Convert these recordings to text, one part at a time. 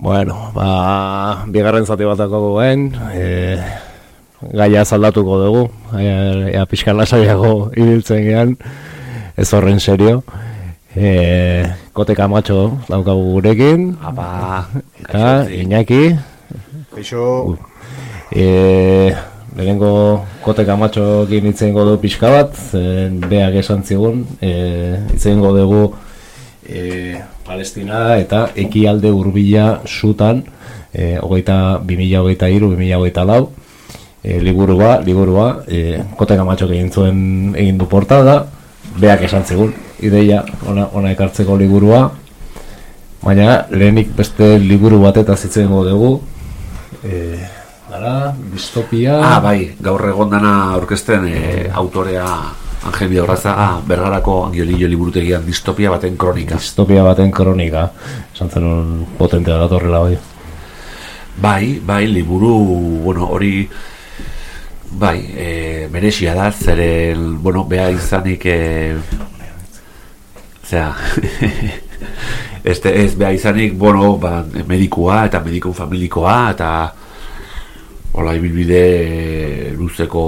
Bueno, ba, bigarren zati bat dago guen, e, gaia zaldatuko dugu, ea, ea pixkan lasaiago ibiltzen gean, ez horren serio. E, kote kamatxo daukagu gurekin, Apa, eta Iñaki, Kaixo, e, lehenengo kote kamatxo itzen du pixka bat, zen beak esan zigun, e, itzen dugu e, Palestina eta ekialde hurbila sutan, e, hogeita, 2008 iru, 2008 lau, e, liburua, liburua, e, kote kamatxok egin zuen egin du portada, beak esan zigun, ideia ona, ona ekartzeko liburua, baina lehenik beste liburu bateta zitzen dugu, e, gara, distopia... Ah, bai, gaur egon dana aurkezten e, autorea Angel Bidaurraza bergarako angiolillo liburutegian distopia baten kronika. Distopia baten kronika, esan zen potentea datorrela bai. Bai, bai, liburu, bueno, hori bai, e, beresia da, zeren, bueno, beha izanik e, zera este ez beha izanik, bueno, ba, medikua eta medikun familikoa eta hola ibilbide luzeko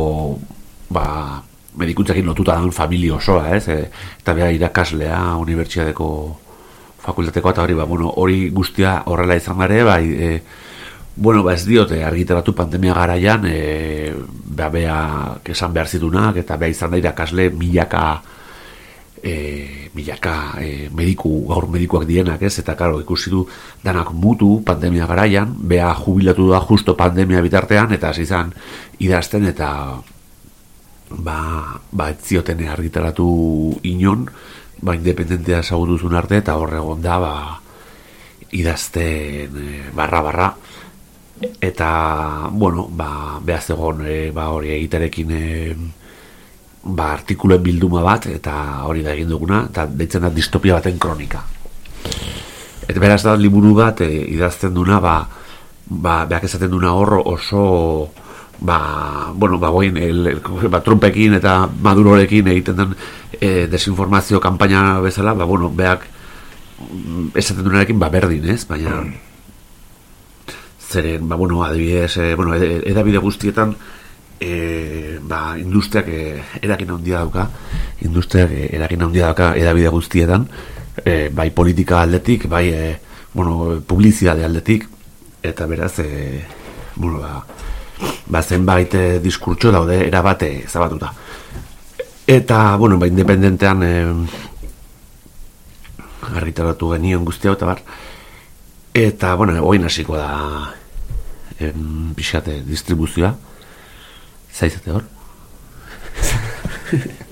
ba, medikuntzakin lotuta dan familia osoa, ez? E, eta beha irakaslea unibertsiadeko fakultateko eta hori, ba, bueno, hori guztia horrela izan gare, bai, e, bueno, ba ez diote argitaratu pandemia garaian, e, ba, beha esan behar zitunak, eta beha izan da irakasle milaka e, milaka e, mediku, gaur medikuak dienak, ez? Eta, karo, ikusi du danak mutu pandemia garaian, beha jubilatu da justo pandemia bitartean, eta hasi izan idazten, eta ba, ba zioten argitaratu inon, ba, independentea zagutuzun arte, eta horre da, ba, idazten e, barra-barra, eta, bueno, ba, behaz egon, e, ba, hori egiterekin e, ba, artikulen bilduma bat, eta hori da egin duguna, eta deitzen da distopia baten kronika. Eta beraz da liburu bat e, idazten duna, ba, ba, behak esaten duna horro oso ba, bueno, ba, boin, el, el, ba, Trumpekin eta Madurorekin egiten den e, desinformazio kanpaina bezala, ba, bueno, behak esaten dunarekin, ba, berdin, ez? Baina, zeren, ba, bueno, adibidez, e, bueno, ed- edabide guztietan, e, ba, industriak e, eragin handia dauka, industriak e, eragin handia dauka edabide guztietan, e, bai politika aldetik, bai, e, bueno, publizidade aldetik, eta beraz, e, bueno, ba, ba zenbait e, diskurtso daude erabate zabatuta. Eta, bueno, ba, independentean e, argitaratu genion guzti hau, eta bar, eta, bueno, oin hasiko da em, pixate distribuzioa, zaizate hor?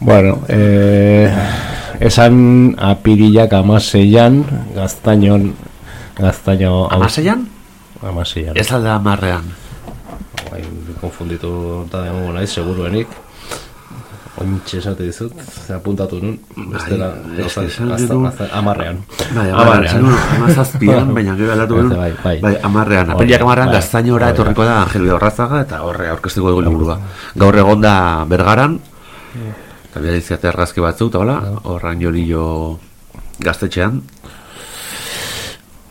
Bueno, eh, esan apirilak amaseian, gaztainon, gaztaino... Amaseian? Amaseian. Ez alda amarrean. Bai, konfunditu eta dengo naiz, seguruenik. Ointxe esate dizut, ze apuntatu nun, bestela, Bai, amarrean. Bai, amarrean, amazazpian, baina gero aldatu Bai, genuen, bai, bai. bai, amarrean, Hori, apelak amarrean, bai, gaztainora da. etorriko da Angel Horrazaga, eta horre aurkeztuko dugu liburua. Gaur egon da bergaran, eta bera iziate argazki batzuk, eta hola, horran jolillo gaztetxean,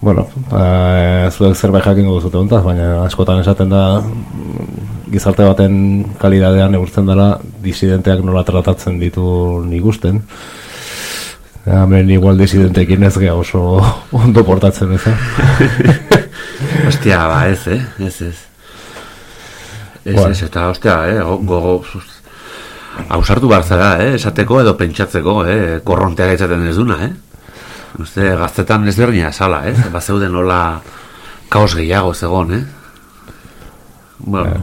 Bueno, ba, zuek zerbait jakingo duzute hontaz, baina askotan esaten da gizarte baten kalidadean egurtzen dela disidenteak nola tratatzen ditu ikusten. Hemen igual disidentekin ez gea oso ondo portatzen ez, eh? Ostia, ba, ez, eh? Ez, ez. Ez, Bueno. ez, eta, ostia, eh? Go, gogo, sus- Ausartu behar zara, eh? Esateko edo pentsatzeko, eh? Korrontea gaitzaten ez duna, eh? Uste, gaztetan ez berdina esala, eh? Ba zeuden nola kaos gehiago zegon, eh? Bueno,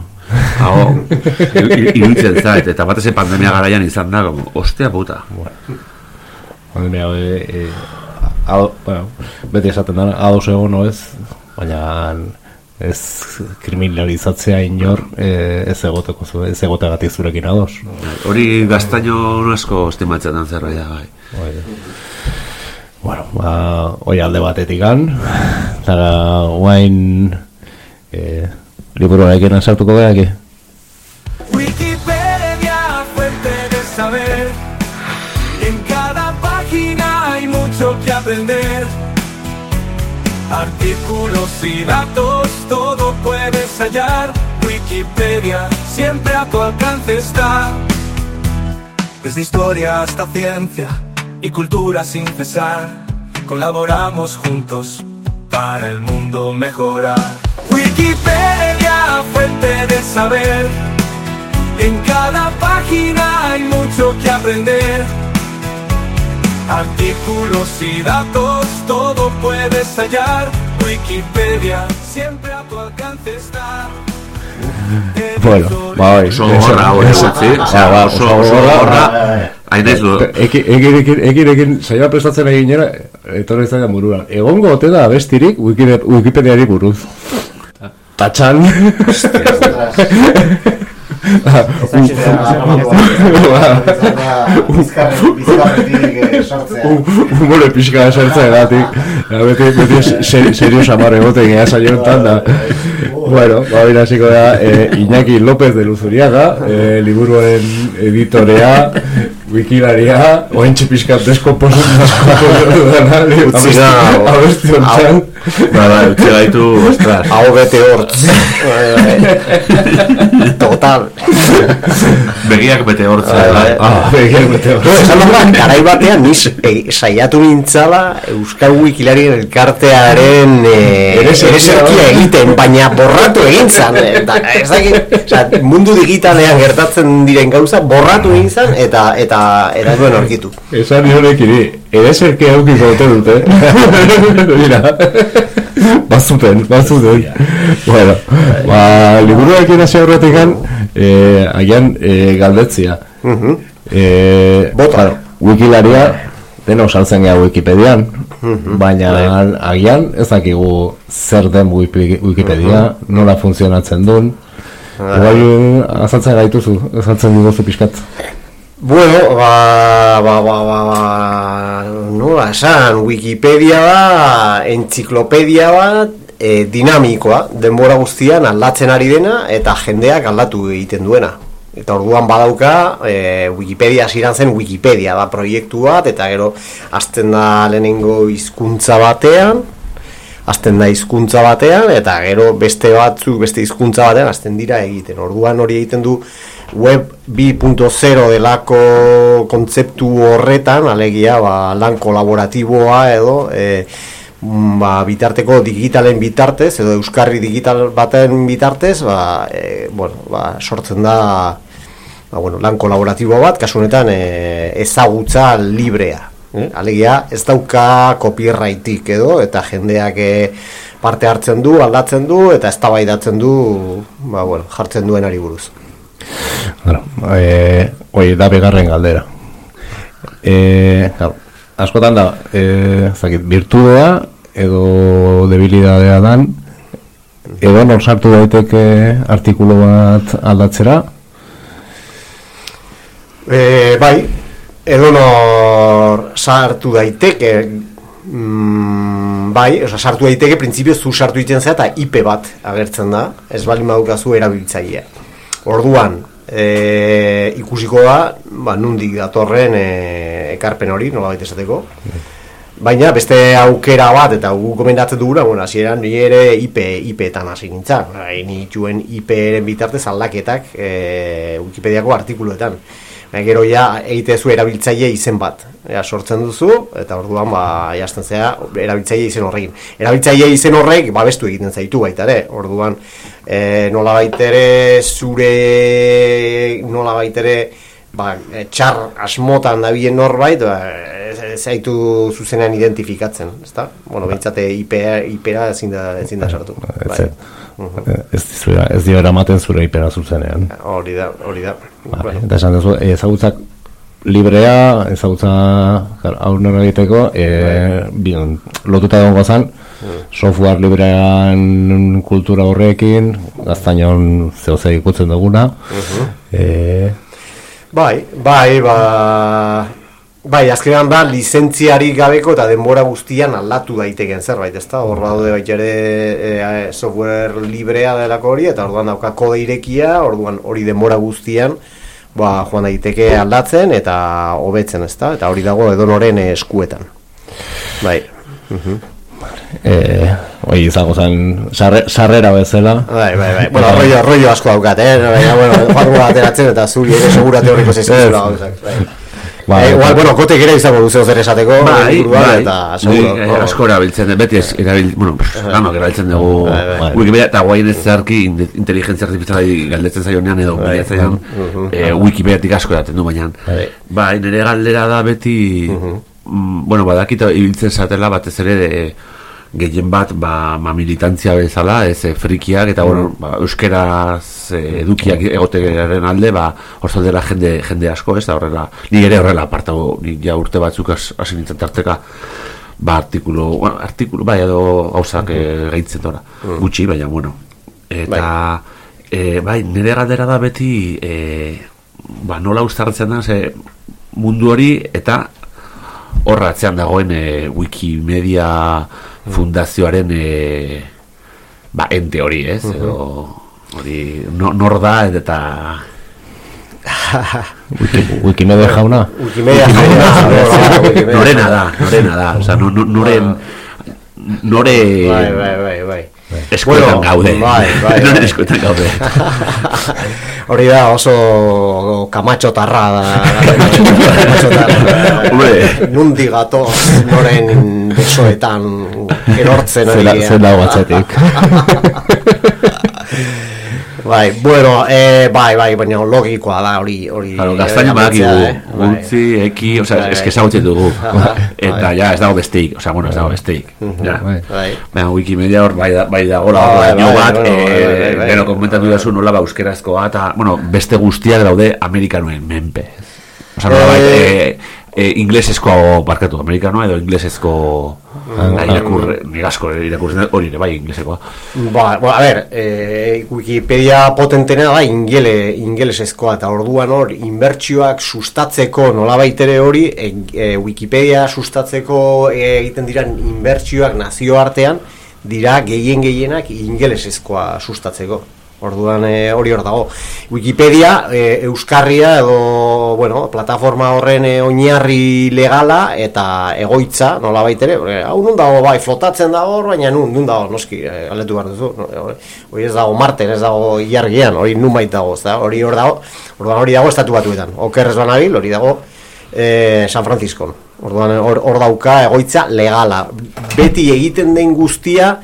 hau, i- i- iruditzen zait, eta batez pandemia garaian izan da, como, ostia puta. Pandemia, e, e, ado, bueno, beti esaten da, ados egon ez, baina ez kriminalizatzea inor e, ez egoteko zu, ez egotegatik zurekin ados. Hori gaztaino asko estimatzen dan da, bai. Bai. Bueno, ba, hoi alde batetik gan, eta guain e, liburuarekin sartuko gehiagi. Wikipedia, fuente de saber. En cada página hay mucho que aprender. Artículos y datos, todo puedes hallar. Wikipedia, siempre a tu alcance está. Desde historia hasta ciencia y cultura sin cesar, colaboramos juntos para el mundo mejorar. Wikipedia, fuente de saber. En cada página hay mucho que aprender. Artículos y datos, todo puedes hallar. Wikipedia, siempre a tu alcance está. Bueno, ba, bai. Oso gogorra hau ere gutzi. Ah, ba, Oso, oso gogorra. Hain ez du. Ekin, ekin, ekin, ekin, ekin, saioa prestatzen egin nera, etorri zaidan buruan. Egongo ote da abestirik Wikipediari buruz. Tatxan. Humore pixka esertza edatik. Beti, beti se- serio samar egoten gea saioetan da. Bueno, ba, hori hasiko da, eh, Iñaki López de Luzuriaga, eh, liburuaren editorea, wikilaria, oentxe pixka deskomposun dana, Utzi da, o- abesti honetan. Ba, ba, utzi gaitu, ostras. Hau bete hortz. Total. Begiak bete hortza. Bai, bai. bai. Ah, begiak bete No, esan da, garai batean, niz, e, saiatu nintzala Euskal Wikilarien elkartearen e, Ereserkia, egiten, baina borratu egin zan. Eta, ez dakit, mundu digitalean gertatzen diren gauza, borratu egin zan, eta, eta, eta ez duen orkitu. Esan nionek iri, ere zerke eukiko ote dute. Mira, bazuten, bazuten. bueno, ba, liburuak irasi aurretik gan, eh, agian eh, galdetzia. eh, Bota. wikilaria, deno saltzen gara Wikipedian, baina agian ez dakigu zer den Wikipedia, nola funtzionatzen duen. Eh, azaltzen gaituzu, azaltzen diguzu pixkat. Bueno, ba, ba, ba, ba, ba, nola esan, Wikipedia da, entziklopedia bat, e, dinamikoa, denbora guztian aldatzen ari dena, eta jendeak aldatu egiten duena. Eta orduan badauka, e, Wikipedia hasieran zen Wikipedia da proiektu bat, eta gero hasten da lehenengo hizkuntza batean, hasten da hizkuntza batean eta gero beste batzuk beste hizkuntza batean hasten dira egiten. Orduan hori egiten du web 2.0 delako kontzeptu horretan, alegia ba, lan kolaboratiboa edo e, mm, ba, bitarteko digitalen bitartez edo euskarri digital baten bitartez ba, e, bueno, ba, sortzen da ba, bueno, lan kolaboratibo bat, kasu honetan e, ezagutza librea. Eh? Alegia, ez dauka copyrightik edo, eta jendeak eh, parte hartzen du, aldatzen du, eta eztabaidatzen du, ba, bueno, jartzen duen ari buruz. Bueno, eh, hoi da bigarren galdera. Eh, claro, askotan da, eh, zakit, virtudea edo debilidadea dan, edo nor sartu daiteke artikulu bat aldatzera, E, bai, edonor sartu daiteke, mm, bai, oza, sartu daiteke, printzipio zu sartu egiten zea, eta IP bat agertzen da, ez bali madukazu erabiltzailea. Orduan, e, ikusiko da, ba, nundik datorren e, ekarpen hori, nola baita esateko. Baina beste aukera bat eta gu gomendatzen duguna, bueno, hasieran ni ere IP IPetan hasi nintzen. Ni IPren bitartez aldaketak e, Wikipediako artikuluetan. Gero ja egitezu erabiltzaile izen bat. Ja, sortzen duzu eta orduan ba jasten zea erabiltzaile izen horrekin. Erabiltzaile izen horrek babestu egiten zaitu baita ere. Orduan e, nola ere zure nola ere ba, e, txar asmotan dabilen norbait, ba, ez, ez zaitu zuzenean identifikatzen, ezta? Bueno, behintzate IP, IPera ezin da, ezin da sartu. ez, Bai. ez, dizura, ez dio eramaten zure ipera zuzenean. Hori da, Bai, Bueno, eta esan duzu, ezagutzak librea, ezagutza aurrera egiteko, e, bion, lotuta egongo zan, software librean kultura horrekin, gaztainon zeo zer ikutzen duguna, e, Bai, bai, ba... Bai, azkenean da, lizentziari gabeko eta denbora guztian aldatu daiteken zerbait, ezta? Hor daude baita ere e, software librea delako hori, eta orduan dauka kode irekia, orduan hori denbora guztian, ba, joan daiteke aldatzen eta hobetzen, ezta? Eta hori dago edonoren eskuetan. Bai. Eh, oi izango zen sarre, sarrera bezala. Bai, bai, bai. Bueno, rollo, rollo asko daukat, eh? Baina, bueno, joango ateratzen eta zuri ere segura teoriko zezizula. Bai. Ba, Eh, igual, bueno, kotek ere izango duzeo zer esateko, Bai, bai, eta Ni, seguro. eh, oh. asko erabiltzen, beti ez, erabil, bueno, lanok erabiltzen dugu Bai, bai. Wikipedia eta guain ez zeharki in- inteligentzia artifizialari galdetzen zaionean edo Bai. bilatzaian eh, Wikipediatik asko eraten du baina Bai. bai, nire galdera da beti mm, bueno, badakita ibiltzen zatela batez ere de, gehien bat ba, ma militantzia bezala, ez eh, frikiak eta bueno, ba, euskeraz eh, edukiak egotearen alde, ba, dela jende, jende asko, ez da horrela, ni ere horrela apartago, ni ja urte batzuk has- hasi nintzen tarteka, ba, artikulu, bueno, artikulu, bai, edo gauzak eh, gehitzen dora, gutxi, baina, bueno, eta, eh, bai, nire galdera da beti, eh, ba, nola ustartzen da, ze mundu hori, eta horra atzean dagoen e, Wikimedia fundazioaren e, ba, ente hori, ez? Edo, hori, no, nor da eta Wikimedia jauna. Wikimedia jauna, norena da, norena da, osea, no, no, noren nore Bai, bai, bai, bai. Eskuetan Bueno, gaude. bai, bai, bai. eskuetan gaude. Hori da oso kamatxo tarra da. kamatxo tarra. Nundi gatoz noren besoetan erortzen ari. zela batzetik. Bai, bueno, eh, bai, bai, baina logikoa da hori hori. Claro, gaztaina hori badakigu, eh? Bai. gutzi, eki, osea, Bai, eske bai. ezagutzen dugu. Eta Bai. ja, ez dago besteik, osea, bueno, ez dago besteik. Ja. Bai. Bai. Baina Wikimedia hor bai, da, bai dagoela Bai, bai, bai, bat, bai, bai, eh, bai. gero komentatu dazu nola ba euskerazkoa eta, bueno, beste guztiak daude amerikanoen menpe. Osa, nola bai, Eh. Eh, inglesezko barkatu, amerikanoa edo inglesezko ah, irakur, negasko irakurtzen dut, hori ere bai inglesekoa. Ba, bueno, a ver, eh, Wikipedia potentena da ingele, ingelesezkoa eta orduan hor inbertsioak sustatzeko nolabait ere hori e, e, Wikipedia sustatzeko e, egiten diran inbertsioak nazioartean dira gehien gehienak ingelesezkoa sustatzeko. Orduan e, hori hor dago. Wikipedia e, euskarria edo bueno, plataforma horren e, oinarri legala eta egoitza nolabait ere, hau nun dago bai flotatzen dago baina nun nun dago noski e, aletu behar duzu. Hori- ez dago Marten, ez dago ilargian, hori nun bait dago, ezta? Hori hor dago. Orduan hori dago estatu batuetan. Oker ez banabil, hori dago e, San Francisco. Orduan hor, hor dauka egoitza legala. Beti egiten den guztia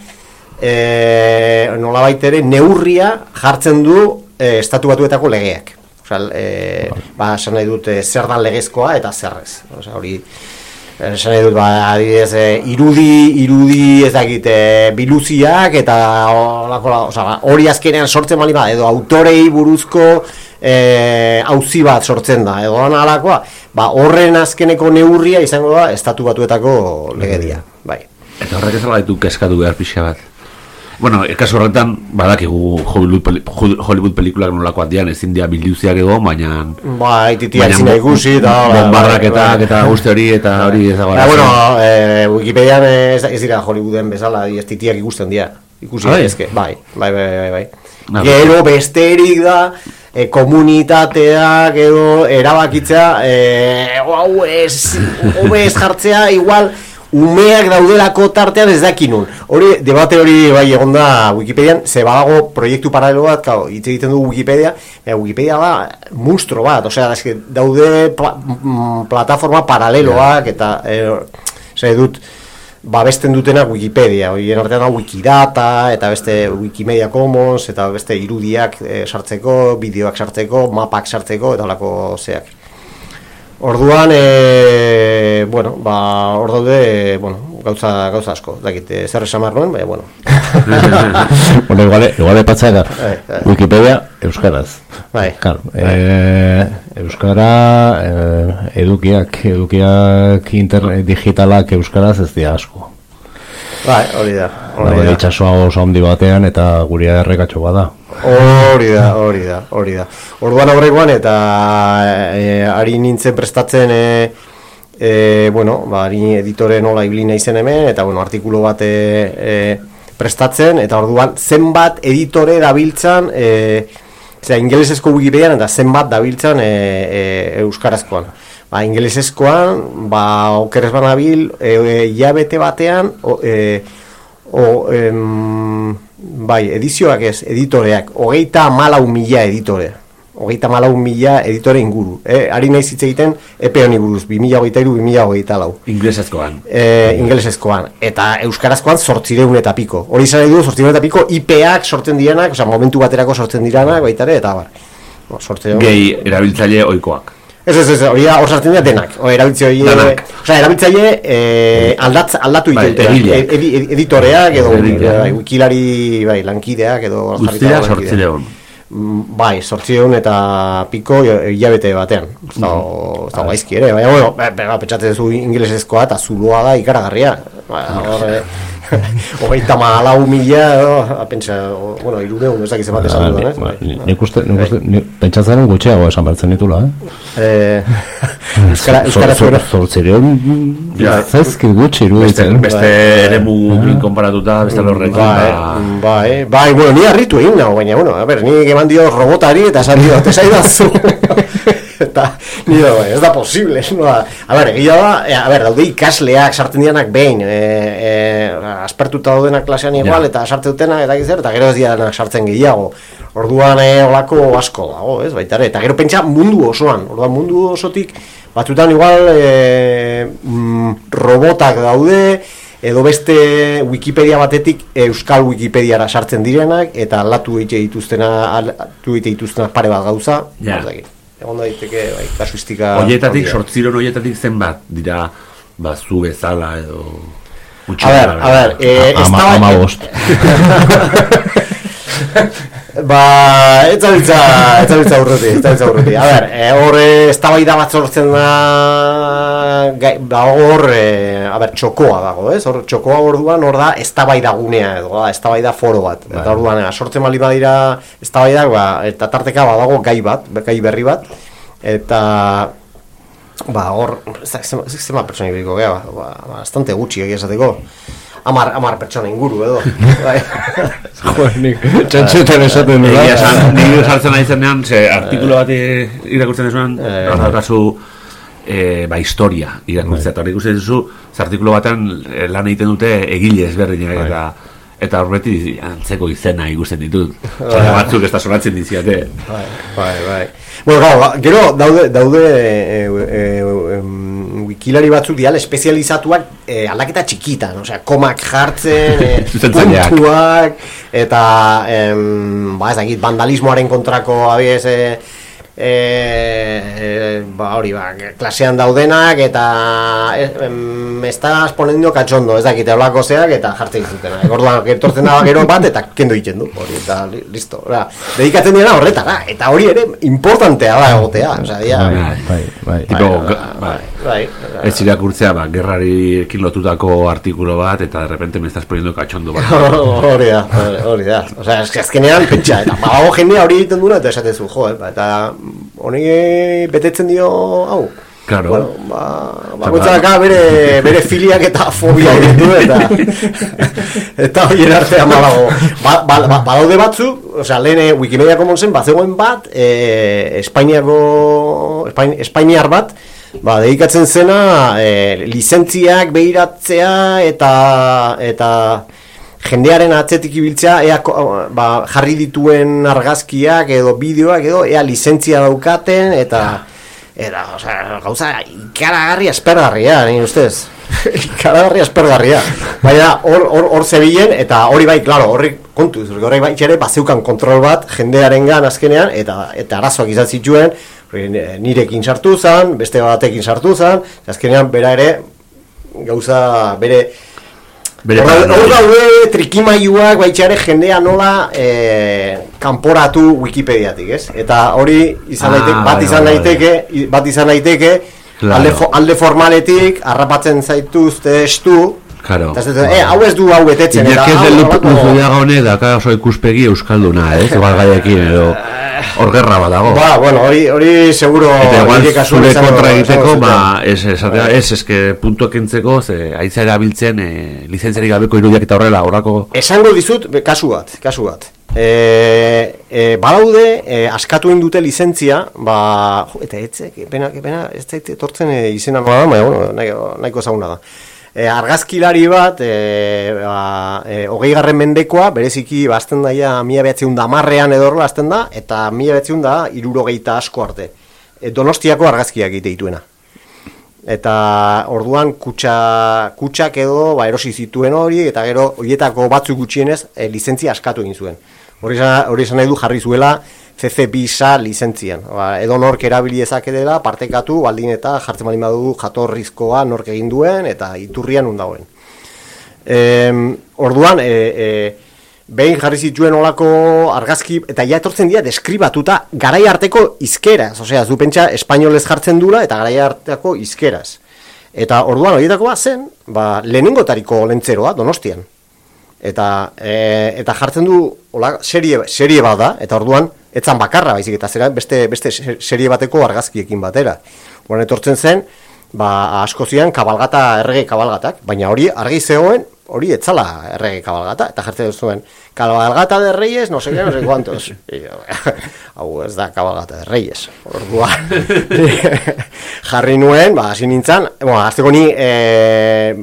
e, nolabait ere neurria jartzen du e, estatu batuetako legeak. Osea, e, ba, esan nahi dut e, zer dan legezkoa eta zerrez. Osea, hori esan nahi dut, ba, adibidez, e, irudi, irudi ez dakit, e, biluziak eta ba, hori azkenean sortzen bali bada, edo autorei buruzko e, auzi bat sortzen da, edo dana alakoa, ba, horren azkeneko neurria izango da estatu batuetako legedia, bai. Eta horrek ez alaitu keskatu behar pixa bat. Bueno, kasu horretan, badakigu Hollywood, peli, Hollywood pelikulak nolakoak dian, ezin dia bilduziak ego, baina... Bai, baina zina bo- ikusi eta... Bombardaketak bai, eta guzti hori eta hori ez dago Ba, bueno, eh, Wikipedian ez, ez dira Hollywooden bezala, ez titiak ikusten dira. Ikusi Bai. daitezke, bai, bai, bai, bai, bai. Ah, Gero besterik da, e, komunitateak edo erabakitzea, e, hau ez, hobe ez jartzea, igual, umeak daudelako tartean ez dakinun. Hori, debate hori bai egon da Wikipedian, ze badago proiektu paralelo bat, kao, hitz egiten du Wikipedia, e, Wikipedia da monstro bat, osea, eske daude pla, mm, plataforma paraleloak eta e, osea, dut babesten dutenak Wikipedia, horien artean da Wikidata eta beste Wikimedia Commons eta beste irudiak e, sartzeko, bideoak sartzeko, mapak sartzeko eta holako zeak. Orduan, e, bueno, ba, hor daude, e, bueno, gauza, gauza asko, dakit, e, zer esan behar nuen, baina, bueno. bueno, igual, igual epatzaka. Bai, bai. Wikipedia, euskaraz. Bai. Claro, eh, euskara, eh, edukiak, edukiak internet digitalak euskaraz ez dira asko. Bai, hori da, hori da. itxasoa oso handi batean eta guria errekatxo bada. Hori da, hori da, hori da. Orduan aurrekoan eta e, ari nintzen prestatzen e, e, bueno, ba, ari editore nola ibili naizen hemen eta bueno, artikulu bat e, e, prestatzen eta orduan zenbat editore dabiltzan e, Zera, ingelesezko Wikipedian eta zenbat dabiltzan e, e, euskarazkoan. ba, ingelesezkoan, ba, okerez banabil, e, e, batean, o, e, o, em, bai, edizioak ez, editoreak, hogeita malau mila editore, hogeita malau mila editore inguru. Eh? Ari nahi zitze egiten, epe honi buruz, 2008 2008 lau. Inglesezkoan. E, ingelesezkoan. Eta euskarazkoan sortzireun eta piko. Hori nahi du, sortzireun eta piko, IPak sortzen direnak, osea, momentu baterako sortzen direnak, baitare, eta bar. Sortzireun. Gehi erabiltzaile ohikoak. Ez, ez, ez, hori da, hor sartzen dira denak. O, erabiltzaile, Denak. osea, erabiltzaile eh, aldatz, aldatu Bai, bai, egileak. editoreak edo Egileak. bai, wikilari bai, lankideak edo lankideak. sortzileon. Mm, Bai, sortzion eta piko hilabete batean. Ez da, Mm. gaizki ere, baina, bueno, be- pentsatzen zu ingelesezkoa eta zuloa da ikaragarria. Ba, eh, hogeita malau mila, edo, pentsa, o- bueno, irureun, ez dakiz bat esan duen, Ba, eh? ni- Nik uste, nik uste, ni- pentsatzen gutxiago esan bertzen ditula, eh? Eh, Euskara, Euskara zuera. Zortzireun, Ja. zezki gutxi iruditzen. beste eremu konparatuta, beste lorrekin. Bai, ba, bai, bai, bueno, ni harritu egin nago, baina, bueno, a ber, ni eman dio robotari eta esan dio, tesai da zu. eta, ni bai, ez da posible, no da. A ber, egia da, e, a ber, daude ikasleak sartzen dianak behin, e, e, aspertuta daudenak klasean igual, Ja. eta sartzen dutenak, eta gizzer, eta gero ez dianak sartzen gehiago. Orduan e, olako asko dago, ez, baita ere, eta gero pentsa mundu osoan, orduan mundu osotik, batzutan igual e, mm, robotak daude, edo beste Wikipedia batetik Euskal Wikipediara sartzen direnak eta aldatu egite dituztena aldatu egite dituztenak pare bat gauza Ja. Egon daiteke bai, kasuistika Hoietatik, handia. sortziron hoietatik zenbat dira, ba, zu bezala edo... a ber, a ber, eh, ez Ama, ama bost. Ba, ez zabiltza, ez zabiltza urruti, ez zabiltza urruti. A ber, e, hor eh, eztabaida bat sortzen da, gai, ba, hor, e, a ber, txokoa dago, ez? Hor, txokoa orduan, hor da, eztabaida gunea, edo, da, eztabaida foro bat. Eta orduan, e, sortzen bali badira eztabaidak, ba, eta tarteka badago gai bat, gai berri bat, eta ba, hor, da, zema, zema pertsona ibiliko gea, ba, ba, bastante gutxi egia esateko. Amar, amar pertsona inguru edo. Bai. Jo, nik txantxetan esaten dut. Egia esan, nire sartzen nahi zenean, ze artikulo bat eh, irakurtzen desuan, Eh. hor daukazu, eh, ba, historia irakurtzea. Eta hori ikusten duzu, ze artikulu batean eh, lan egiten dute egile ezberdinak eta eta horreti antzeko izena ikusten ditut. Eta batzuk ez da sonatzen diziate. Bai, bai, bai. Bueno, claro, gero daude daude e, e, em, wikilari batzuk dial espezializatuak e, aldaketa txikitan, osea, komak jartzen, e, puntuak eta em, ba, ez dakit, vandalismoaren kontrako abiez e, e, e, ba, hori, ba, klasean daudenak eta e, em, estás poniendo cachondo, ez dakit, eblako zeak eta jartzen ditutenak. Orduan, etortzen da gero bat eta kendo egiten du, hori, eta li- listo. Ora, dedikatzen dira horretara, eta hori ere importantea da egotea, osea, dia, Bai, bai, bai. Tipo, bai, bai. bai, Ez irakurtzea, ba, gerrarikin lotutako artikulo bat, eta de repente me estás poniendo cachondo bat. hori da, hori da. Osea, eske azkenean pentsa, eta badago jendea hori egiten duena, eta esaten zu, jo, eh, ba, eta honi betetzen dio hau. Claro. Bueno, ba, bakoitzak bere, bere filiak eta fobia ditu eta eta horien artean badago. Ba, ba, ba, badaude batzu, osea, lehen eh, Wikimedia Commonsen bazegoen bat, e, Espainiako Espain, Espainiar bat, ba, dedikatzen zena e, lizentziak behiratzea eta eta jendearen atzetik ibiltzea ea ba, jarri dituen argazkiak edo bideoak edo ea lizentzia daukaten eta eta osea, gauza ikaragarri aspergarria ni ustez. Ikaragarri aspergarria. Baina hor hor hor zebilen eta hori bai claro horri kontu hori bai ere bazeukan kontrol bat jendearengan azkenean eta eta arazoak izan zituen hori, nirekin sartu zan beste batekin sartu zan azkenean bera ere gauza Bere Hor daude trikimailuak baitxare jendea nola e, kanporatu Wikipediatik, ez? Eta hori izan Ah, daiteke, bat bai, izan bai, bai. daiteke, bat izan daiteke, Claro. alde, fo- alde formaletik harrapatzen zaituzte estu, Claro. eta ez dut, eh, hau ez du hau betetzen, Iñaki ez hau del nolako- luzudiaga honek daka oso ikuspegi euskalduna, ez? Igual gaiekin edo hor gerra bat dago. Ba, bueno, hori, hori seguro Eta igual zure kontra egiteko, ba, ez, esatea, ez, eske puntuak kentzeko, ze aitza erabiltzen, e, lizentziarik gabeko irudiak eta horrela, horako... Esango dizut kasu bat, kasu bat. e, e, badaude, e, askatu egin dute lizentzia, ba, jo, eta etze, pena, pena, ez zait etortzen e, izena da, baina, bueno, nahiko, nahiko ezaguna da. E, argazkilari bat, e, ba, e, hogei garren mendekoa, bereziki, bazten daia, mila behatzeun da marrean edo horrela azten da, eta mila behatzeun da, irurogeita asko arte. E, donostiako argazkiak egite dituena eta orduan kutsa, kutsak edo ba, erosi zituen hori eta gero horietako batzuk gutxienez e, lizentzia askatu egin zuen. Hori esan nahi du jarri zuela CC bisa lizentzian. Ba, edo nork erabili ezak dela, partekatu, baldin eta jartzen baldin badu jatorrizkoa nork egin duen, eta iturrian undagoen. E, orduan, e, e, behin jarri zituen olako argazki, eta ja etortzen dira deskribatuta garai arteko izkeraz. Osea, zu pentsa espainolez jartzen dula, eta garai arteko izkeraz. Eta orduan horietako bat zen, ba, lehenengotariko lentzeroa, donostian eta e, eta jartzen du hola serie serie bada eta orduan etzan bakarra baizik eta zera beste beste serie bateko argazkiekin batera. Orduan etortzen zen ba asko zian kabalgata errege kabalgatak, baina hori argi zegoen hori etzala errege kabalgata eta jartzen zuen kabalgata de reyes, no sé qué, no sé cuántos. Hau ez da kabalgata de reyes. Orduan jarri nuen, ba hasi nintzan, bueno, hasteko ni eh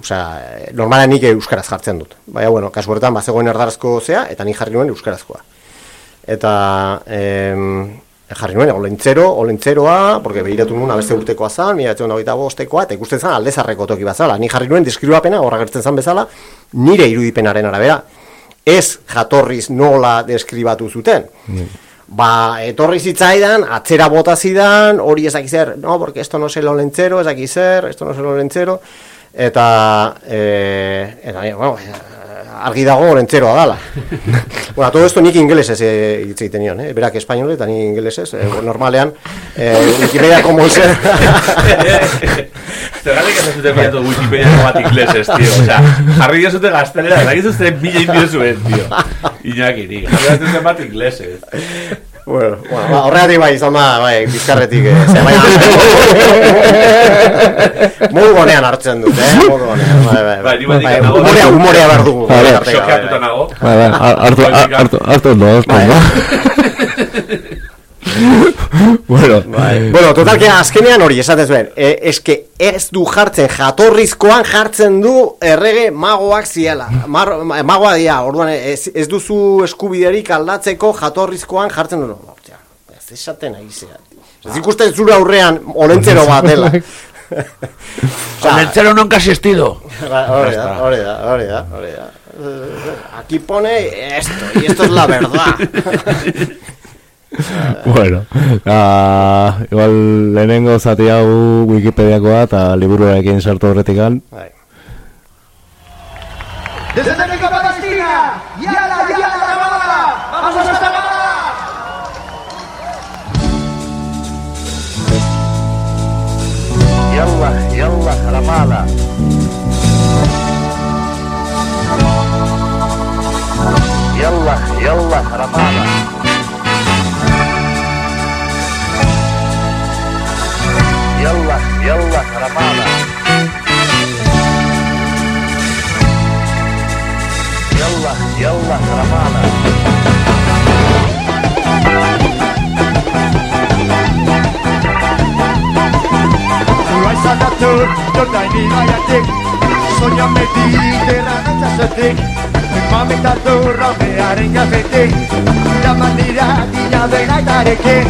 osea, normala nik euskaraz jartzen dut. Baina, bueno, kasu horretan, bazegoen erdarazko zea, eta nik jarri nuen euskarazkoa. Eta, em, jarri nuen, olentzero, olentzeroa, porque behiratu nuen abeste urtekoa zan, mila batzen nagoita bostekoa, eta ikusten zan aldezarreko toki bazala. Ni jarri nuen deskribapena, horra gertzen zan bezala, nire irudipenaren arabera. Ez jatorriz nola deskribatu zuten. Mm. Ba, etorri zitzaidan, atzera bota zidan, hori ezakizer, no, porque esto no es el olentzero, ezakizer, esto no es el olentzero, eta eh eta bueno, argi dago orentzeroa dala. bueno, todo esto nik ingelesez eh, hitz egiten nion, eh? Berak espainole eta ni ingelesez, eh, normalean eh Wikipedia como se Zergatik ez zuten miratu Wikipedia como bat inglesez, tío. O sea, jarri ez zuten gaztelera, ez zuten mila inbio zuen, tío. Iñaki, ni, jarri ez zuten bat inglesez. Bueno, bueno, ba, horregatik bai, izan da, bai, bizkarretik, eh, ze, bai, modu gonean hartzen dut, eh, modu gonean, bai, bai, bai, bai, bai, humorea, humorea behar dugu, bai, bai, bai, bai, hartu, hartu, hartu, hartu, hartu, bueno, bai. bueno, total que azkenean hori esaten zuen. E, eske ez du jartzen jatorrizkoan jartzen du errege magoak ziela. Mar, magoa dia, orduan ez, ez duzu eskubiderik aldatzeko jatorrizkoan jartzen du. Ez esaten aizea. Ez ikusten zure aurrean olentzero bat dela. Olentzero non casi estido. Hori da, hori da, hori da, hori da. Aquí pone esto, y esto es la verdad. bueno, uh, igual lehenengo zati hau Wikipediakoa eta liburuarekin sartu horretikan. Bai. Desde América Palestina, yala, yala, Ramala, vamos hasta Ramala. Yalla, yalla, Ramala. Yalla, yalla, Ramala. يلا يلا رمالة يلا يلا رمالة Raisa dator, dordai ni aiatik Soña mediterrana txasetik Mami dator, raumearen gafetik La manira dina benaitarekin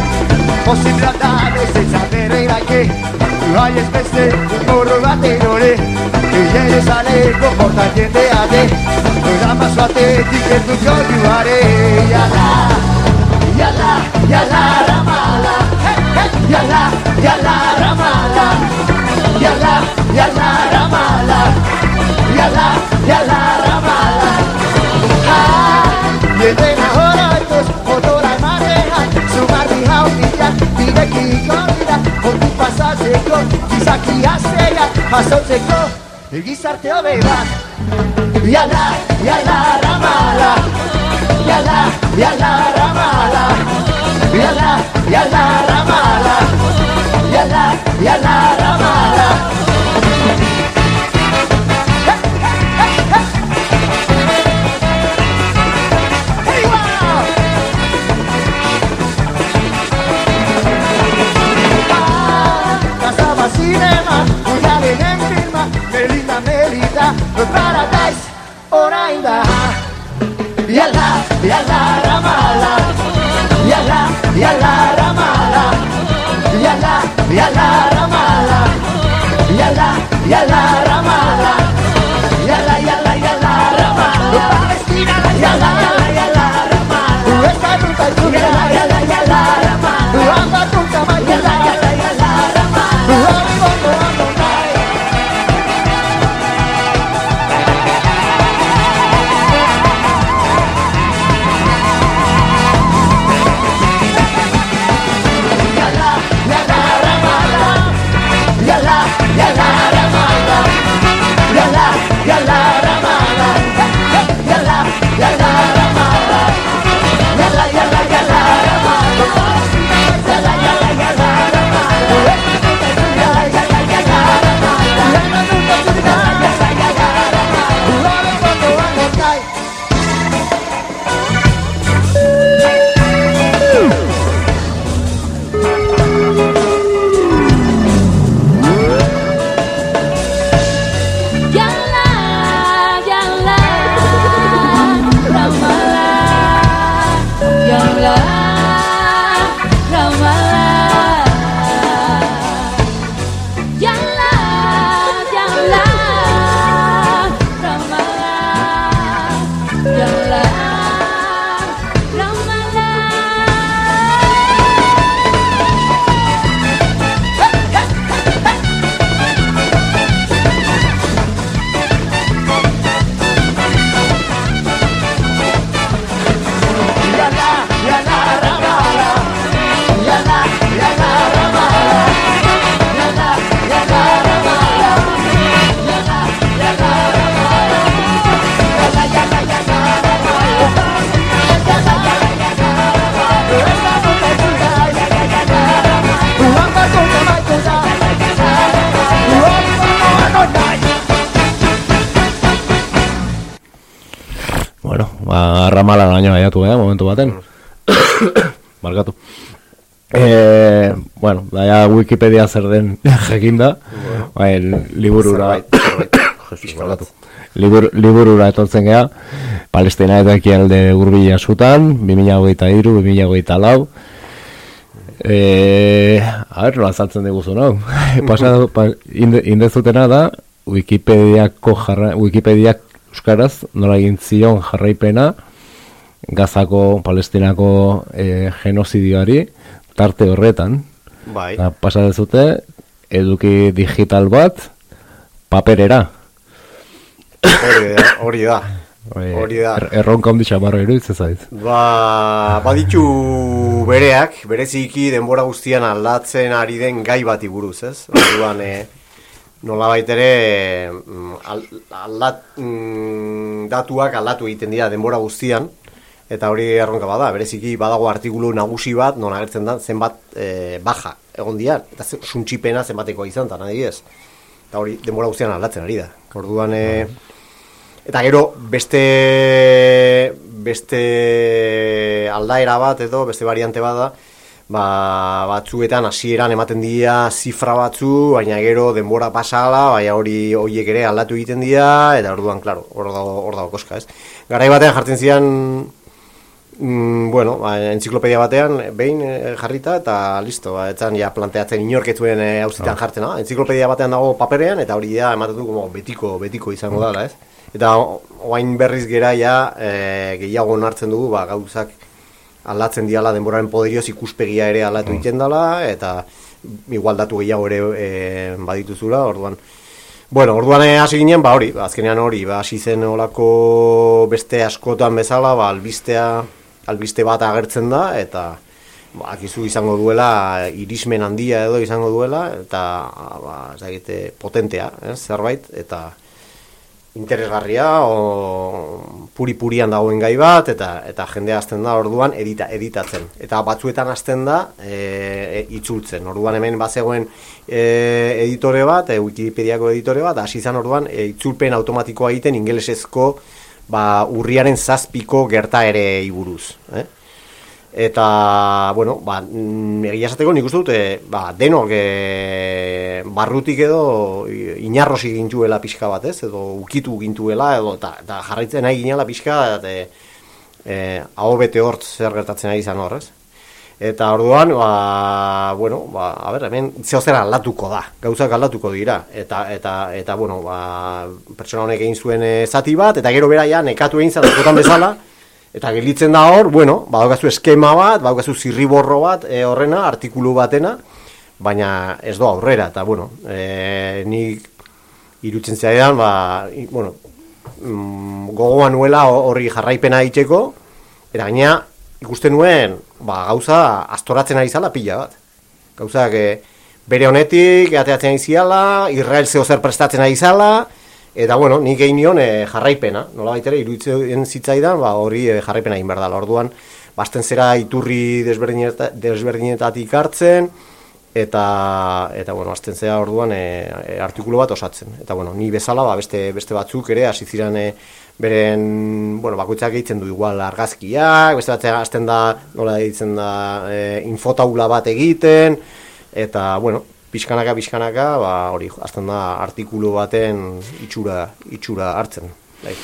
Posiblea da, ez ezabere que no hay especie morro baterore que ya eres alejo por tangente a te no da paso a y que tu yo ayudaré ya la ya la ya la ramala ya la ya la ramala ya la ya la ramala ya la ya la ramala ah, pasatzeko, gizaki azteia Jasotzeko, gizarte hobe bat. Yala, yala, ramala Yala, yala, ramala Yala, yala, ramala ba, ramala baino gaiatu, eh, momentu baten. Markatu. Eh, bueno, daia Wikipedia zer den jakinda. Ba, el liburura... Barkatu. Libur, liburura etortzen gea, Palestina eta ekialde urbila zutan, 2023, 2024, Eh, a ver, lo azaltzen diguzu, no? Pasa, pa, inde, indezutena da, Wikipediako jarra, Wikipediak euskaraz nola egin zion jarraipena Gazako, Palestinako eh, genozidioari tarte horretan. Bai. Eta pasa dezute, eduki digital bat, paperera. Hori da, hori da. Eh, Hori da. Er, erronka handi xamarra iruditzen zait. Ba, baditu bereak, bereziki denbora guztian aldatzen ari den gai bati buruz, ez? Orduan, e, nolabait ere mm, al, aldat, mm, datuak aldatu egiten dira denbora guztian, eta hori erronka bada, bereziki badago artikulu nagusi bat, non agertzen da zenbat e, baja egon dira, eta suntsipena zenbatekoa izan, eta nahi ez. Eta hori denbora guztian aldatzen ari da. Orduan, e, Eta gero beste beste aldaera bat edo beste variante bat da ba, batzuetan hasieran ematen dira zifra batzu, baina gero denbora pasala, baina hori horiek ere aldatu egiten dira, eta orduan, claro, hor dago, hor dago koska, ez? Garai batean jartzen zian, mm, bueno, ba, entziklopedia batean, behin eh, jarrita, eta listo, ba, etzan ja planteatzen inorketzuen e, hauzitan jartzen, no? entziklopedia batean dago paperean, eta hori da, ematen du, como betiko, betiko izango dela, ez? Eta oain berriz gera ja, e, gehiago onartzen dugu, ba, gauzak aldatzen diala denboraren poderioz ikuspegia ere aldatu egiten dela, eta igual datu gehiago ere e, badituzula, orduan. Bueno, orduan eh, hasi ginen, ba hori, azkenean hori, ba, hasi zen olako beste askotan bezala, ba, albistea, albiste bat agertzen da, eta ba, akizu izango duela, irismen handia edo izango duela, eta ba, eh, potentea, ez, zerbait, eta interesgarria o puri-purian dagoen gai bat eta eta jendea hasten da orduan edita, editatzen. Eta batzuetan hasten da e, e, itzultzen. Orduan hemen bazegoen e, editore bat e, Wikipediako editore bat hasi izan orduan e, itzulpen automatikoa egiten ingelesezko ba, urriaren zazpiko gerta ere iburuz eh? eta bueno, ba, mm, egia esateko nik uste dut e, ba, denok e, barrutik edo inarrosi gintuela pixka bat, ez? Edo ukitu gintuela edo eta, eta jarraitzen nahi ginela pixka eta e, e, hau bete hort zer gertatzen ari izan hor, ez? Eta orduan, ba, bueno, ba, a ber, hemen zeo zer aldatuko da, gauzak aldatuko dira. Eta, eta, eta bueno, ba, pertsona honek egin zuen e, zati bat, eta gero bera ja nekatu egin zan bezala, Eta gelitzen da hor, bueno, badaukazu eskema bat, badaukazu zirriborro bat e, horrena, artikulu batena, baina ez doa aurrera, eta bueno, e, nik irutzen zaidan, ba, bueno, mm, gogoa nuela horri jarraipena egiteko, eta gaina ikusten nuen, ba, gauza astoratzen ari zala pila bat. Gauzak e, bere honetik, ateatzen ari ziala, Israel zeo zer prestatzen ari zala, Eta bueno, nik egin nion e, jarraipena, nola baitere, iruditzen zitzaidan, ba, hori e, jarraipena egin da. Orduan, basten zera iturri desberdineta, desberdinetatik hartzen, eta, eta bueno, basten zera orduan e, artikulu bat osatzen. Eta bueno, ni bezala, ba, beste, beste batzuk ere, hasi ziren e, beren, bueno, bakoitzak egiten du igual argazkiak, beste bat hasten da, nola egiten da, e, infotaula bat egiten, eta, bueno, pixkanaka pixkanaka ba hori hasten da artikulu baten itxura itxura hartzen. Bai.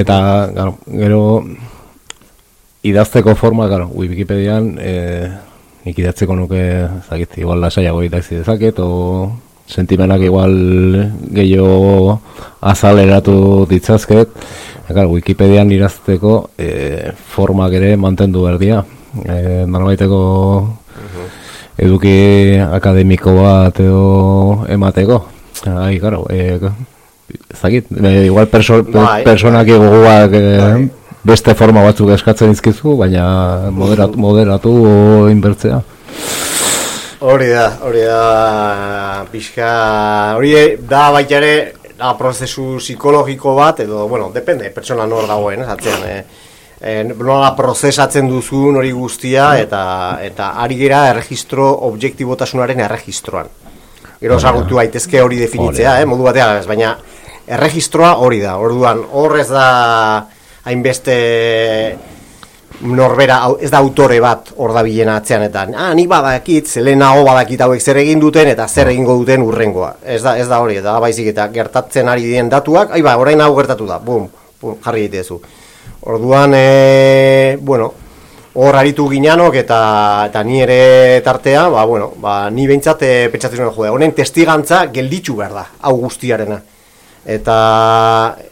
Eta gero idazteko forma claro wikipedian eh nik idatzeko nuke zakit igual lasaiago idatzi dezaket o sentimenak igual gehiago azaleratu ditzazket Ekar, Wikipedian irazteko e, formak ere mantendu berdia. E, Norbaiteko eduki akademiko bat edo emateko. Ai, claro, eh, zakit, eh, igual perso, Bai, personak bai. gogoak eh, Bai. Beste forma batzuk eskatzen izkizu, baina moderatu, moderatu inbertzea. Hori da, hori da pixka, hori da baita ere da prozesu psikologiko bat edo, bueno, depende, pertsona nor dagoen, ez atzean, eh? eh, nola prozesatzen duzun hori guztia eta eta ari gera erregistro objektibotasunaren erregistroan. Gero ezagutu daitezke hori definitzea, eh, modu batean, baina erregistroa hori da. Orduan, hor ez da hainbeste norbera, ez da autore bat hor da bilena atzean eta ah, nik badakit, zelenago badakit hauek zer egin duten eta zer egingo duten urrengoa. Ez da, ez da hori, da baizik eta gertatzen ari diren datuak, ai ba, orain hau gertatu da, bum, bum jarri egitezu. Orduan, e, bueno, hor aritu ginanok eta eta ni ere tartea, ba, bueno, ba, ni behintzat e, pentsatzen jode, honen testigantza gelditzu behar da, hau guztiarena. Eta,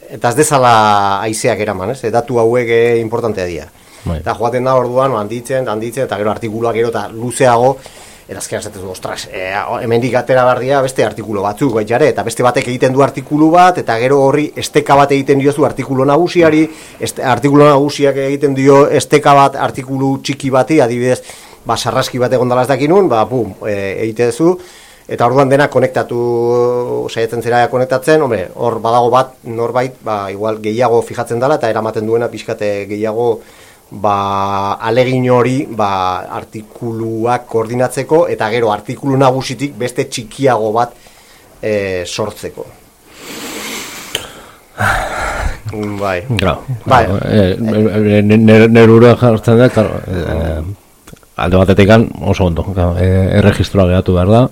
eta ez dezala aizeak eraman, ez? Datu hauek e, importantea dira. Bai. Eta joaten da orduan, handitzen, handitzen, eta gero artikuluak gero eta luzeago, eta azkenean esaten du, ostras, e, hemendik atera behar dira beste artikulu batzuk baita ere, eta beste batek egiten du artikulu bat, eta gero horri esteka bat egiten diozu artikulu nagusiari, este, artikulu nagusiak egiten dio esteka bat artikulu txiki bati, adibidez, ba, sarraski bat egon dala ez dakinun, ba, pum, e, egite duzu, eta orduan dena konektatu, saiatzen zera konektatzen, hombre, hor badago bat, norbait, ba, igual gehiago fijatzen dela, eta eramaten duena pixkate gehiago, ba, alegin hori ba, artikuluak koordinatzeko eta gero artikulu nagusitik beste txikiago bat e, sortzeko. Bai. Claro. Bai. Eh, nere nere ura jartzen da, claro, eh, alde batetekan oso ondo, claro, eh, erregistroa behar da.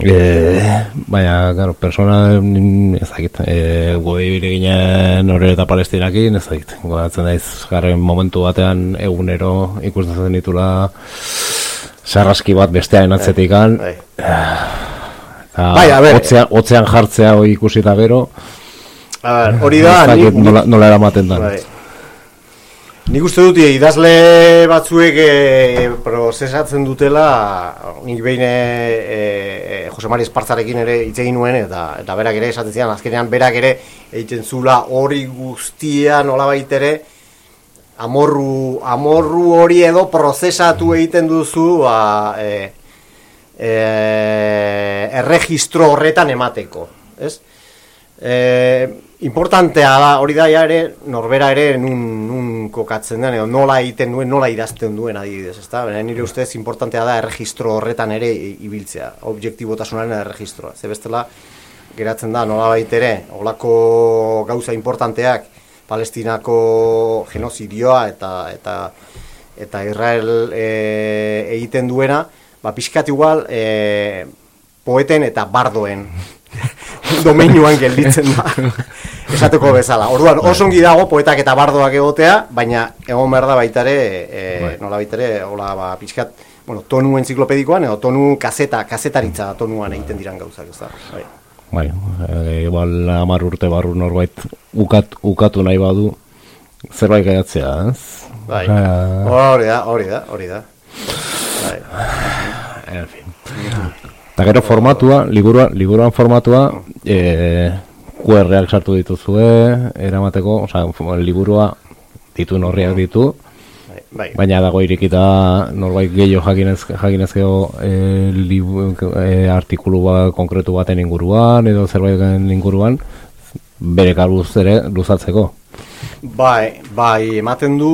Eh, baina, claro, persona mm, ez dakit, eh, goi bire ginen horre eta palestinakin, ez dakit, gogatzen daiz, garren momentu batean egunero ikusten zen ditula sarraski bat bestearen Bai. eta Bai, a ber, hotzean, hotzean jartzea hori ikusi eta gero, hori da, nola, nola eramaten da. Bai. Nik uste dut idazle batzuek e, prozesatzen dutela nik behin e, e, Jose Mari Espartzarekin ere hitz egin nuen eta eta berak ere esaten zidan azkenean berak ere egiten zula hori guztia nolabait ere amorru, amorru hori edo prozesatu egiten duzu ba, e, e, erregistro horretan emateko, ez? E, importantea da, hori da ja ere, norbera ere nun, nun kokatzen den, edo nola egiten duen, nola idazten duen adibidez, ezta? Baina nire ustez importantea da erregistro horretan ere ibiltzea, objektibotasunaren erregistroa. Ze bestela, geratzen da, nola ere, olako gauza importanteak Palestinako genozidioa eta eta eta Israel e, egiten duena, ba pixkat igual e, poeten eta bardoen domeinuan gelditzen da. Esateko bezala. Orduan, oso ongi dago poetak eta bardoak egotea, baina egon behar da baita ere, e, nola baita ere, hola, ba, pixkat, bueno, tonu enziklopedikoan, edo tonu kaseta, kasetaritza tonuan egiten diran gauzak, ez da. Bai. Bai, e, igual hamar urte barru norbait ukat, ukatu nahi badu zerbait gaiatzea, ez? Bai. Hori da, hori da, hori da. Bai. en fin. Eta gero formatua, liburua, liburuan formatua, e, QR-ak sartu dituzue, eramateko, osea, liburua ditu norriak ditu, Bai, bai. baina dago irikita norbait gehiago jakinez, jakinezkeo e, libu, e, artikulu bat konkretu baten inguruan, edo zerbaiten inguruan, bere kabuz ere luzatzeko. Bai, bai, ematen du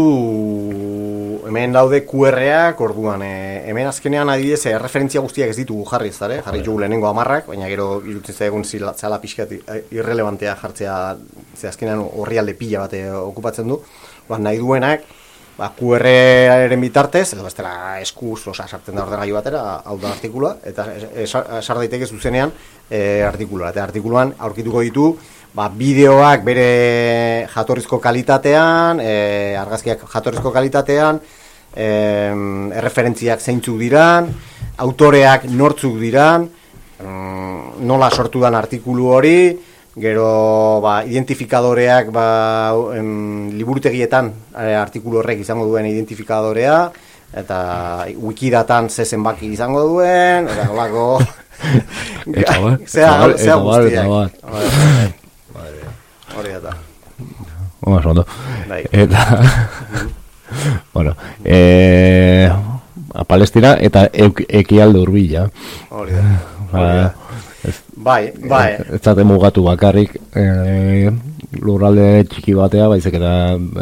hemen daude QR-ak, orduan, e, hemen azkenean adibidez, e, referentzia guztiak ez ditugu jarri ez dara, jarri dugu lehenengo amarrak, baina gero irutzen zaigun zila- zala pixkat irrelevantea jartzea, ze azkenean horrialde pila bat e, okupatzen du, ba, nahi duenak, ba, QR-aren bitartez, edo bestela eskuz, osa, sartzen da ordenagailu batera, hau da artikulua, eta sar daiteke zuzenean e, artikulua. Eta artikuluan aurkituko ditu, ba, bideoak bere jatorrizko kalitatean, e, argazkiak jatorrizko kalitatean, e, erreferentziak zeintzuk diran, autoreak nortzuk diran, mm, nola sortu dan artikulu hori, gero ba, identifikadoreak ba, em, liburutegietan e, artikulu horrek izango duen identifikadorea, eta wikidatan ze zenbaki izango duen, eta nolako... Eta bar, eta bar, eta bar, guztiak. eta bar. Bai, bai. Hori da. Oso ondo. Bai. Eta, bueno, e, a Palestina eta ekialde urbila. Hori da. Hori da. ez, Bai, bai. ez zate mugatu bakarrik e, lurralde txiki batea, baizik eta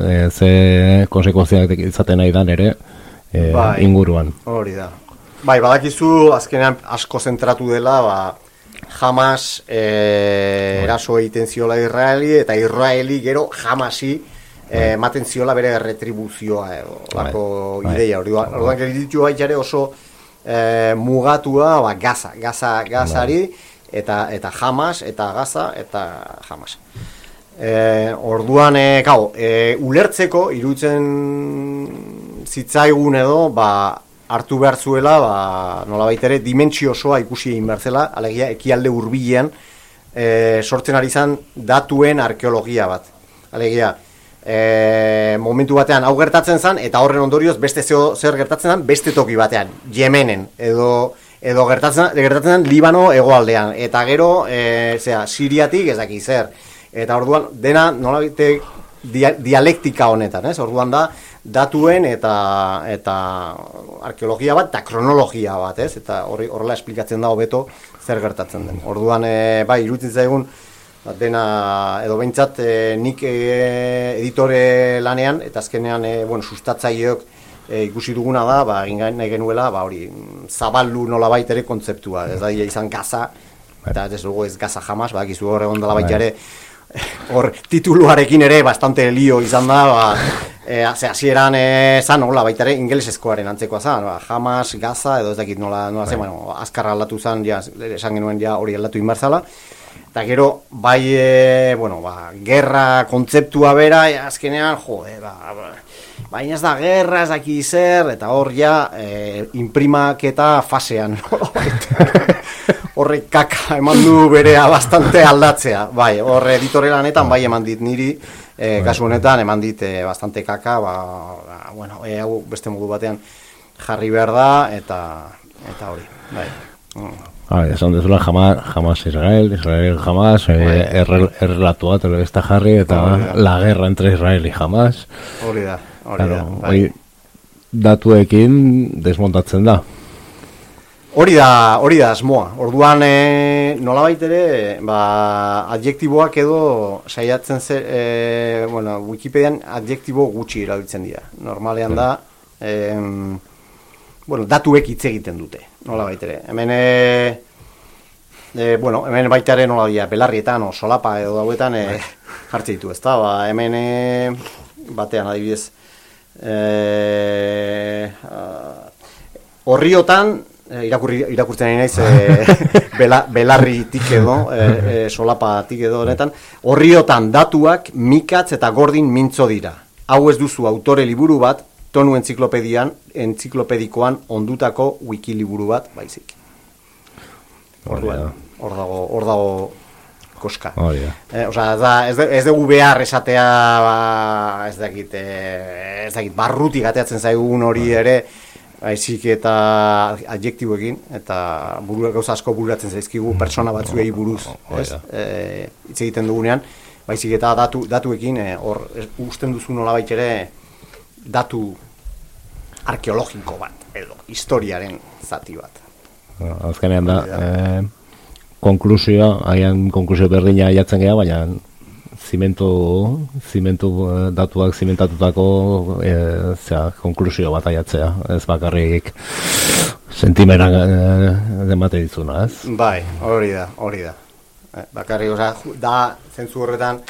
e, ze konsekuentziak izaten nahi dan ere e, Bai. inguruan. Hori da. Bai, badakizu azkenean asko zentratu dela, ba, Hamas e, eraso egiten ziola Israeli, eta Israeli gero Hamasi e, ematen ziola bere retribuzioa, edo, lako Bai. ideia. Orduan, orduan gelditu baita ere oso e, mugatua, ba, Gaza, Gaza, Gazari, eta, eta Hamas, eta Gaza, eta Hamas. E, orduan, e, kau, e, ulertzeko, iruditzen zitzaigun edo, ba, hartu behar zuela, ba, nola ere, dimentsio osoa ikusi egin behar zela, alegia, ekialde hurbilean e, sortzen ari zan datuen arkeologia bat. Alegia, e, momentu batean hau gertatzen zen, eta horren ondorioz beste zeo, zer gertatzen zen, beste toki batean, Yemenen, edo edo gertatzen, gertatzen zen Libano hegoaldean, eta gero, e, zera, Siriatik ez daki zer. Eta orduan, dena nola dia, dialektika honetan, ez? Orduan da, datuen eta eta arkeologia bat eta kronologia bat, ez? Eta horri horrela esplikatzen da hobeto zer gertatzen den. Orduan e, bai iruditzen zaigun ba, dena edo behintzat e, nik e, editore lanean eta azkenean e, bueno, sustatzaileok e, ikusi duguna da, ba, egin nahi genuela, ba, hori, zabaldu nolabait ere kontzeptua, ez da izan gaza, eta ez dugu ez gaza jamás, ba, gizu hor egon dela baita ere, hor tituluarekin ere bastante lio izan da, ba, e, ze hasieran e, zan nola baita ere ingelesezkoaren antzekoa zan, ba, jamás, gaza, edo ez dakit nola, nola zen, bueno, azkar aldatu zan, ja, esan genuen ja hori aldatu inbarzala, eta gero, bai, e, bueno, ba, gerra kontzeptua bera, e, azkenean, jode, ba, ba, baina ez da gerra, ez daki zer, eta hor ja, e, imprimaketa fasean, horrek kaka eman du berea bastante aldatzea, bai, hor editore lanetan bai eman dit niri, e, kasu honetan eman dit e, bastante kaka, ba, ba, bueno, e, hau beste modu batean jarri behar da, eta eta hori, bai. Mm. Ah, esan dezula jamás, jamás Israel, Israel jamás, eh, errel, errelatua telebista jarri, eta Hori da. la guerra entre Israel y jamás. Hori da, hori Claro, da, bai. hori datuekin desmontatzen da. Hori da, hori da asmoa. Orduan e, nolabait ere, ba, adjektiboak edo saiatzen zer, e, bueno, Wikipedian adjektibo gutxi erabiltzen dira. Normalean da, em, bueno, datuek hitz egiten dute, nolabait ere. Hemen e, e, bueno, hemen baitaren nola dia, belarrietan, o solapa edo dauetan, e, jartze ditu, ezta? Ba, hemen e, batean adibidez, e, horriotan, e, irakurri, irakurtzen ari naiz, e, bela, belarritik edo, e, e, solapatik edo honetan, horriotan datuak mikatz eta gordin mintzo dira. Hau ez duzu autore liburu bat, tonu entziklopedian, entziklopedikoan ondutako wikiliburu bat, baizik. Hor dago, hor dago koska. Eh, osea, ez, da, ez, de- ez dugu behar esatea, ba, ez dakit, eh, ez dakit, barrutik ateatzen zaigun hori ere, baizik eta adjektiboekin, eta buru, gauza asko bururatzen zaizkigu pertsona batzuei buruz, Hori ez? Eh, hitz egiten dugunean, baizik eta datu, datuekin, eh, hor, ez- usten duzu nolabait ere, datu arkeologiko bat, edo, historiaren zati bat. Azkenean da, eh, konklusioa, agian konklusio berdina jatzen gea, baina zimentu, zimentu eh, datuak zimentatutako eh, zera, konklusio bat aiatzea, ez bakarrik sentimena eh, demate dizuna, ez? Bai, hori da, hori da. Eh, Bakarrik, ju- da, zentzu horretan,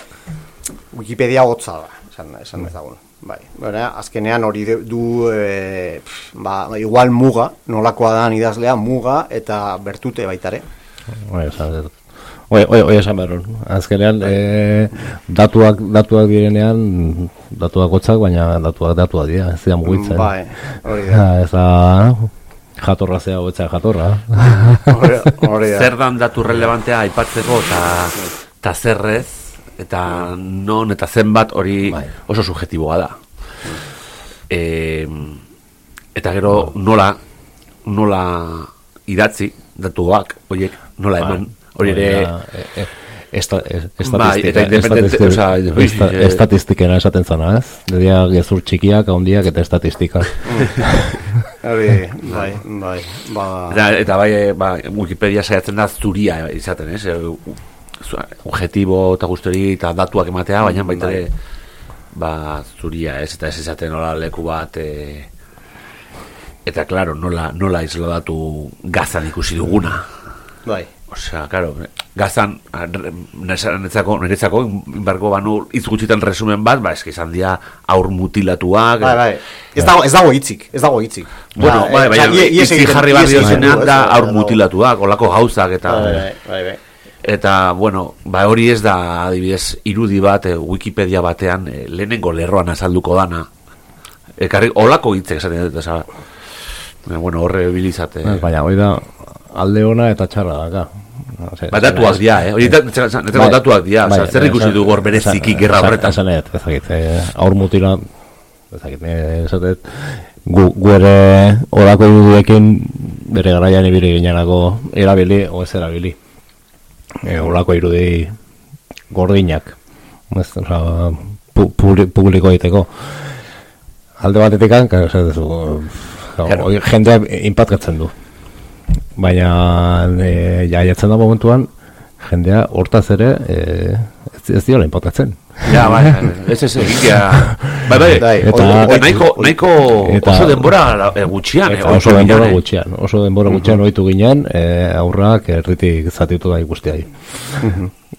Wikipedia hotza da, esan, esan ezagun. Bai, Bera, azkenean hori du, e, pff, ba, igual muga, nolakoa da idazlea, muga eta bertute baitare. Oi, esan, oi, oi, oi esan behar hon. Azkenean, eh, datuak, datuak direnean, datuak gotzak, baina datuak datuak dira, ez dira mugitzen. Bai, hori da. Ez da, jatorra zea hobetzea jatorra. Hori, hori da. Zer dan datu relevantea aipatzeko eta eta zerrez eta non eta zenbat hori Bai. oso subjetiboa da. E, eta gero nola nola idatzi datuak horiek nola eman hori ere eh, eh, Esta, eh, Bai, eta independente, independente- esta- estatistikena esaten zana, ez? Dedia gezur txikiak, handiak eta estatistika. Hori, bai, bai, ba... Eta, eta bai, eh, ba, Wikipedia saiatzen da zuria izaten, ez? Eh, Objetibo eta guztori eta datuak ematea, baina baita ere ba, zuria, ez? Eta ez izaten nola leku bat e, eta claro, nola, nola isladatu gazan ikusi duguna. Bai, Osea, claro, gazan neretzako, neretzako inbarko banu hitz gutxitan resumen bat, ba, eski izan dira aur mutilatuak, bai, bai. Ez dago, ez dago hitzik, ez dago hitzik. Bueno, Ba, bai, eh, baina osea, ie- ies itzi egiten- jarri barri egiten zenean du, ez? da Bai, aur mutilatuak, olako gauzak eta Bai, bai, bai, bai. eta bueno, ba hori ez da adibidez irudi bat eh, Wikipedia batean eh, lehenengo lerroan azalduko dana. Ekarri olako hitzek esaten dut. Baina, bueno, horre bilizate. Ez, Baina, hori da, alde ona eta txarra daka. Ba, datuak dira, eh? Hori dat- netzako datuak dira, osea, zer ikusi du hor bereziki gerra horretan. Esan ez, ezakit, eh, aur mutila, ezakit, eh, esatet, gu, gu ere horako irudiekin bere garaian ibili ginenako erabili, o ez erabili. E, horako irudi gordinak, ez, oza, pu, publi- publiko egiteko. Alde batetik kan, duzu, Claro. hori jendea inpatkatzen du. Baina e, jaiatzen da momentuan jendea hortaz ere e, ez, ez diola inpatkatzen. Ja, bai, ez ez egitea. Bai, bai, Bai, eta, eta- nahiko, nahiko eta- oso denbora eh, gutxian, Eta oso oso denbora gutxian, eh. gutxian, oso denbora gutxian ohitu ginen, e, aurrak erritik zatitu da ikustiai.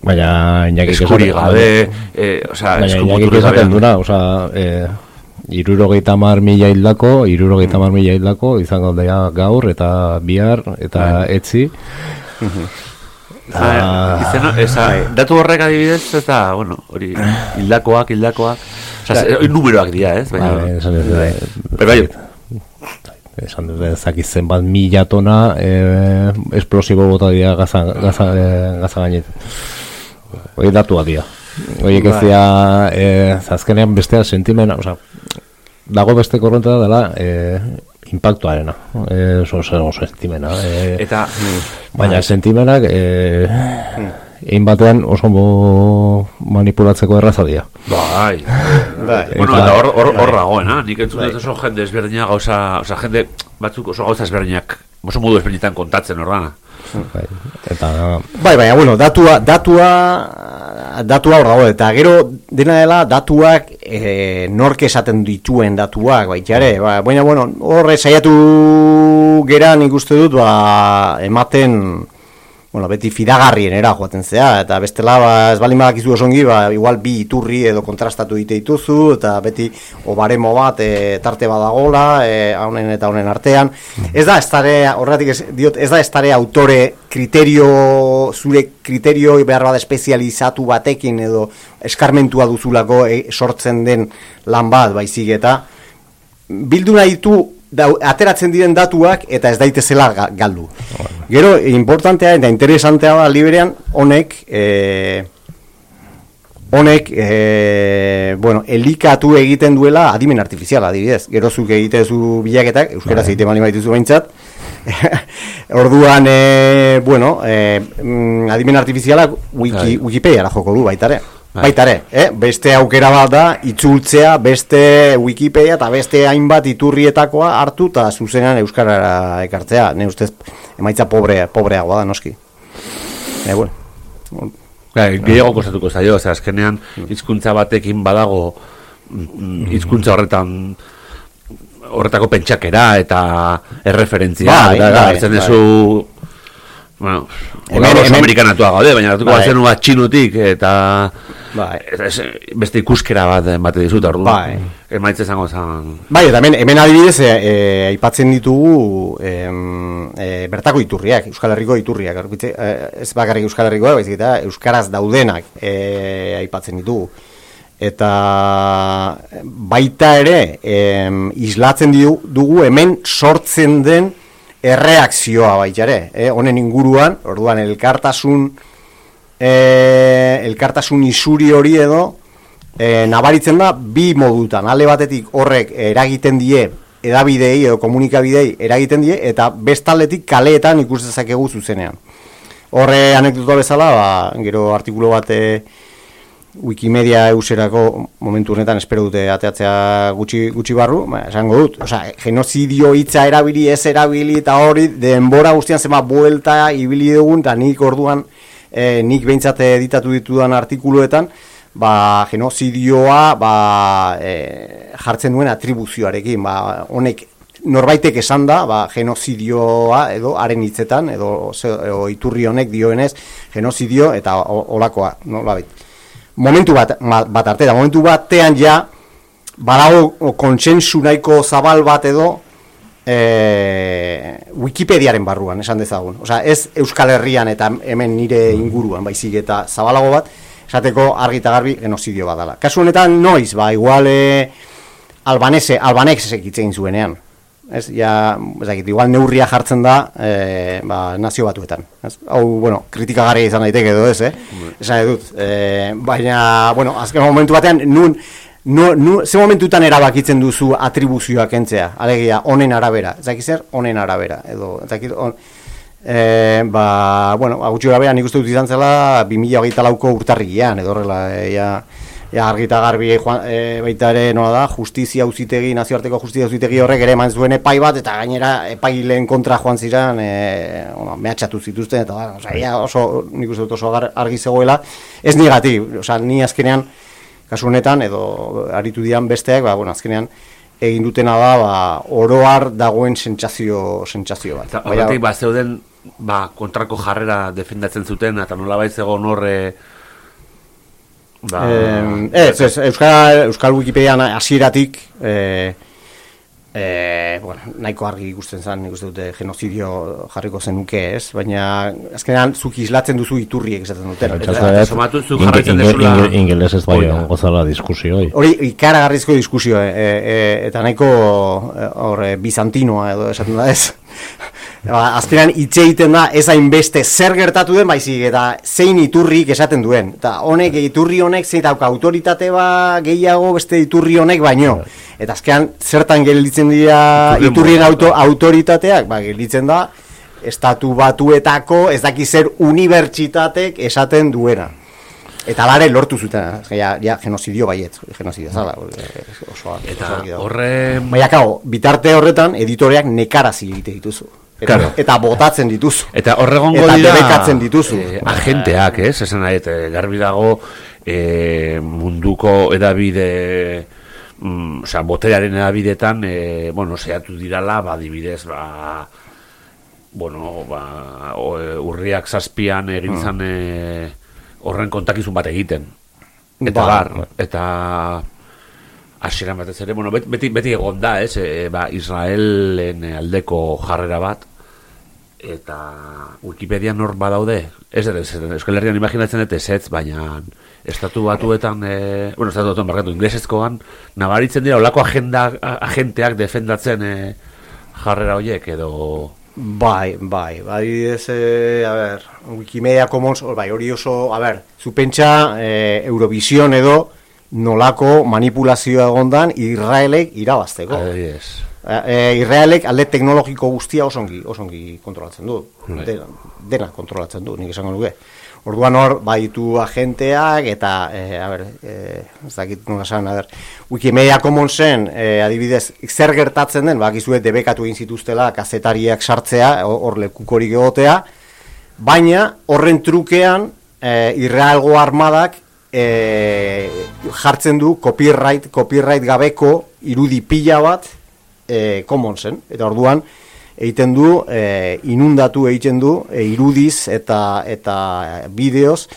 Baina Iñakik Eskuri gabe, eh, osea, Baina Iñakik eskumuturik gabe. esaten duna, osea, e, irurogeita mar mila hildako, irurogeita mar mila hildako, izango dira gaur, eta bihar, eta etzi. Ah, izena, esa, datu horrek adibidez, ez da, bueno, hori, hildakoak, hildakoak, oza, ze- numeroak dira, ez? Baina, Bai, esan ez, bai, Bai, bai. esan ez, ezakit zenbat mila tona e, esplosibo bota dira gaza, gaza, e, gaza gainet. Hori datua dira. Horiek ez dira, e, azkenean bestea sentimena, oza, dago beste korronta dela e, impactuarena, e, oso, oso, oso sentimena. E, Eta, Baina sentimenak eh, egin batean oso manipulatzeko erraza dira. bai, Bai. bueno, Eta- eta hor, hor, hor dagoena, nik entzun dut oso jende ezberdina gauza, oza, jende batzuk oso gauza ezberdinak, oso modu ezberdinetan kontatzen ordana. Bai. Eta Bai, baina, bueno, datua, datua, datua hor dago, eta gero dena dela datuak e, nork esaten dituen datuak, baita ere, ba, baina, bueno, horre saiatu geran ikuste dut, ba, ematen bueno, beti fidagarrienera joaten zea, eta bestela, ba, ez baldin badakizu osongi, ba, igual bi iturri edo kontrastatu dite dituzu, eta beti obaremo bat e, tarte badagola, e, honen eta honen artean. Ez da, estare, horregatik ez, diot, ez da estare autore kriterio, zure kriterio behar bada espezializatu batekin edo eskarmentua duzulako e, sortzen den lan bat, baizik eta bildu nahi ditu dau, ateratzen diren datuak eta ez daitezela ga- galdu. Gero, importantea eta interesantea da liberean honek e, honek e, bueno, elikatu egiten duela adimen artifiziala adibidez. Gero zuk egitezu bilaketak, euskaraz egite bali baituzu behintzat, Orduan, e, bueno, e, adimen artifiziala wiki, Bai. Wikipediara joko du baitare. Bai. Baitare, eh? beste aukera bat da, itzultzea, beste Wikipedia eta beste hainbat iturrietakoa hartu eta zuzenean Euskarara ekartzea. Ne ustez, emaitza pobre, pobreagoa da, noski. E, bueno. Gai, gehiago kostatuko zaio, ose, azkenean hizkuntza batekin badago mm, hizkuntza horretan horretako pentsakera eta erreferentzia Bai, eta bai, hartzen bai. duzu bueno, Hemen- oso amerikanatua gaude, baina hartuko Bai. bat txinutik eta Bai. ez, beste ikuskera bat bate dizut, orduan. Bai. Emaitza izango zan... Bai, eta hemen, hemen adibidez, e, aipatzen ditugu em, e, bertako iturriak, Euskal Herriko iturriak, aurkitze, e, ez bakarrik Euskal Herrikoa, baizik eta Euskaraz daudenak e, aipatzen ditugu. Eta baita ere, em, islatzen dugu hemen sortzen den erreakzioa baita ere, eh? honen inguruan, orduan elkartasun e, elkartasun isuri hori edo e, nabaritzen da bi modutan. Alde batetik horrek eragiten die edabidei edo komunikabidei eragiten die eta bestaldetik kaleetan ikus dezakegu zuzenean. Horre anekdota bezala, ba, gero artikulu bat e, Wikimedia euserako momentu honetan espero dute ateatzea gutxi, gutxi barru, ba, esango dut, osea, genozidio hitza erabili, ez erabili, eta hori denbora guztian zema buelta ibili dugun, eta nik orduan, e, nik behintzat editatu ditudan artikuluetan, ba, genozidioa ba, e, jartzen duen atribuzioarekin, ba, honek norbaitek esan da, ba, genozidioa edo haren hitzetan, edo, edo iturri honek dioenez, genozidio eta olakoa, nolabait momentu bat, bat arte, da momentu batean ja badago kontsensu nahiko zabal bat edo e, Wikipediaren barruan, esan dezagun. Osea, ez Euskal Herrian eta hemen nire inguruan, baizik eta zabalago bat, esateko argi eta garbi genozidio bat dela. Kasu honetan noiz, ba, igual e, albanese, albanexek hitz egin zuenean. Ez, ja, ez dakit, igual neurria jartzen da e, ba, nazio batuetan. Ez? Hau, bueno, kritikagarria izan daiteke edo ez, eh? Esan dut. E, baina, bueno, azken momentu batean, nun, nu, nu, ze momentutan erabakitzen duzu atribuzioak kentzea, alegia, honen arabera. Ez dakit zer, honen arabera. Edo, ez dakit, on, e, ba, bueno, gutxi gara nik uste dut izan zela 2008 lauko urtarrigian, edo horrela, e, ja, ja argita garbi joan, e, baita ere nola da, justizia auzitegi, nazioarteko justizia auzitegi horrek ere eman zuen epai bat, eta gainera epaileen kontra joan ziren, e, bueno, mehatxatu zituzten, eta da, osea, ja oso, nik uste dut oso argi zegoela, ez negatik, osea, ni azkenean, kasu honetan, edo aritu dian besteak, ba, bueno, azkenean, egin dutena da, ba, oroar dagoen sentsazio, sentsazio bat. Horretik, ba, zeuden ba, kontrako jarrera defendatzen zuten, eta nola zegoen horre... Ba, Eh, ez, ez, Euskal, Euskal Wikipedian hasieratik eh, eh, bueno, nahiko argi ikusten zen, nik uste dute genozidio jarriko zenuke, ez? Baina azkenean zuk islatzen duzu iturriek esaten duten. Eta somatu zu inge- jarraitzen inge- duzula- inge- ingeles ez bai gozala diskusioi. Hori ikaragarrizko diskusio, e, e, eta nahiko e, hor, e, bizantinoa edo esaten da ez. Ba, azkenean hitz egiten da ez hainbeste zer gertatu den baizik eta zein iturrik esaten duen. Eta honek iturri honek zein dauka autoritate ba gehiago beste iturri honek baino. Eta azkenean zertan gelditzen dira Iturrien auto, modukoa. autoritateak, ba gelditzen da estatu batuetako ez daki zer unibertsitatek esaten duena. Eta lare lortu zuten, ja, ja genozidio baiet, genozidio zala, eh, oso, Eta horre... Baina, bitarte horretan editoreak nekarazi egite dituzu. Eta, Claro. eta botatzen dituzu. Eta horregongo Eta dira debekatzen dituzu. eh, agenteak, ez? Esan nahi, eta garbi dago eh, munduko edabide mm, osea, boterearen edabidetan eh, bueno, seiatu dirala, ba, dibidez, ba bueno, ba, o, e, urriak zazpian egin zan e, horren kontakizun bat egiten. Eta Ba, bar, eta hasieran batez ere, bueno, beti, beti egon da, ez, e, ba, Israelen aldeko jarrera bat, eta Wikipedia nor badaude, ez dut, ez Euskal Herrian imaginatzen dut ezetz, baina estatu batuetan, e, bueno, estatu batuetan, barkatu, inglesezkoan, nabaritzen dira, olako agenda, agenteak defendatzen e, jarrera horiek, edo... Bai, bai, bai, ez, e, a ber, Wikimedia Commons, bai, hori oso, a ber, zu pentsa e, Eurovision edo nolako manipulazioa egondan Israelek irabazteko. Adibidez. E, Israelek alde teknologiko guztia osongi, osongi kontrolatzen du. Bai. Dena, dena kontrolatzen du, nik esango nuke. Orduan hor, baitu agenteak eta, e, a ber, e, ez dakit nola esan, a ber, Wikimedia Commonsen, e, adibidez, zer gertatzen den, bakizue debekatu egin zituztela kazetariak sartzea, ho- hor lekukorik egotea, baina horren trukean e, Israelgo armadak e, jartzen du copyright, copyright gabeko irudi pila bat e, commonsen, eta orduan egiten du, e, inundatu egiten du, e, irudiz eta eta bideoz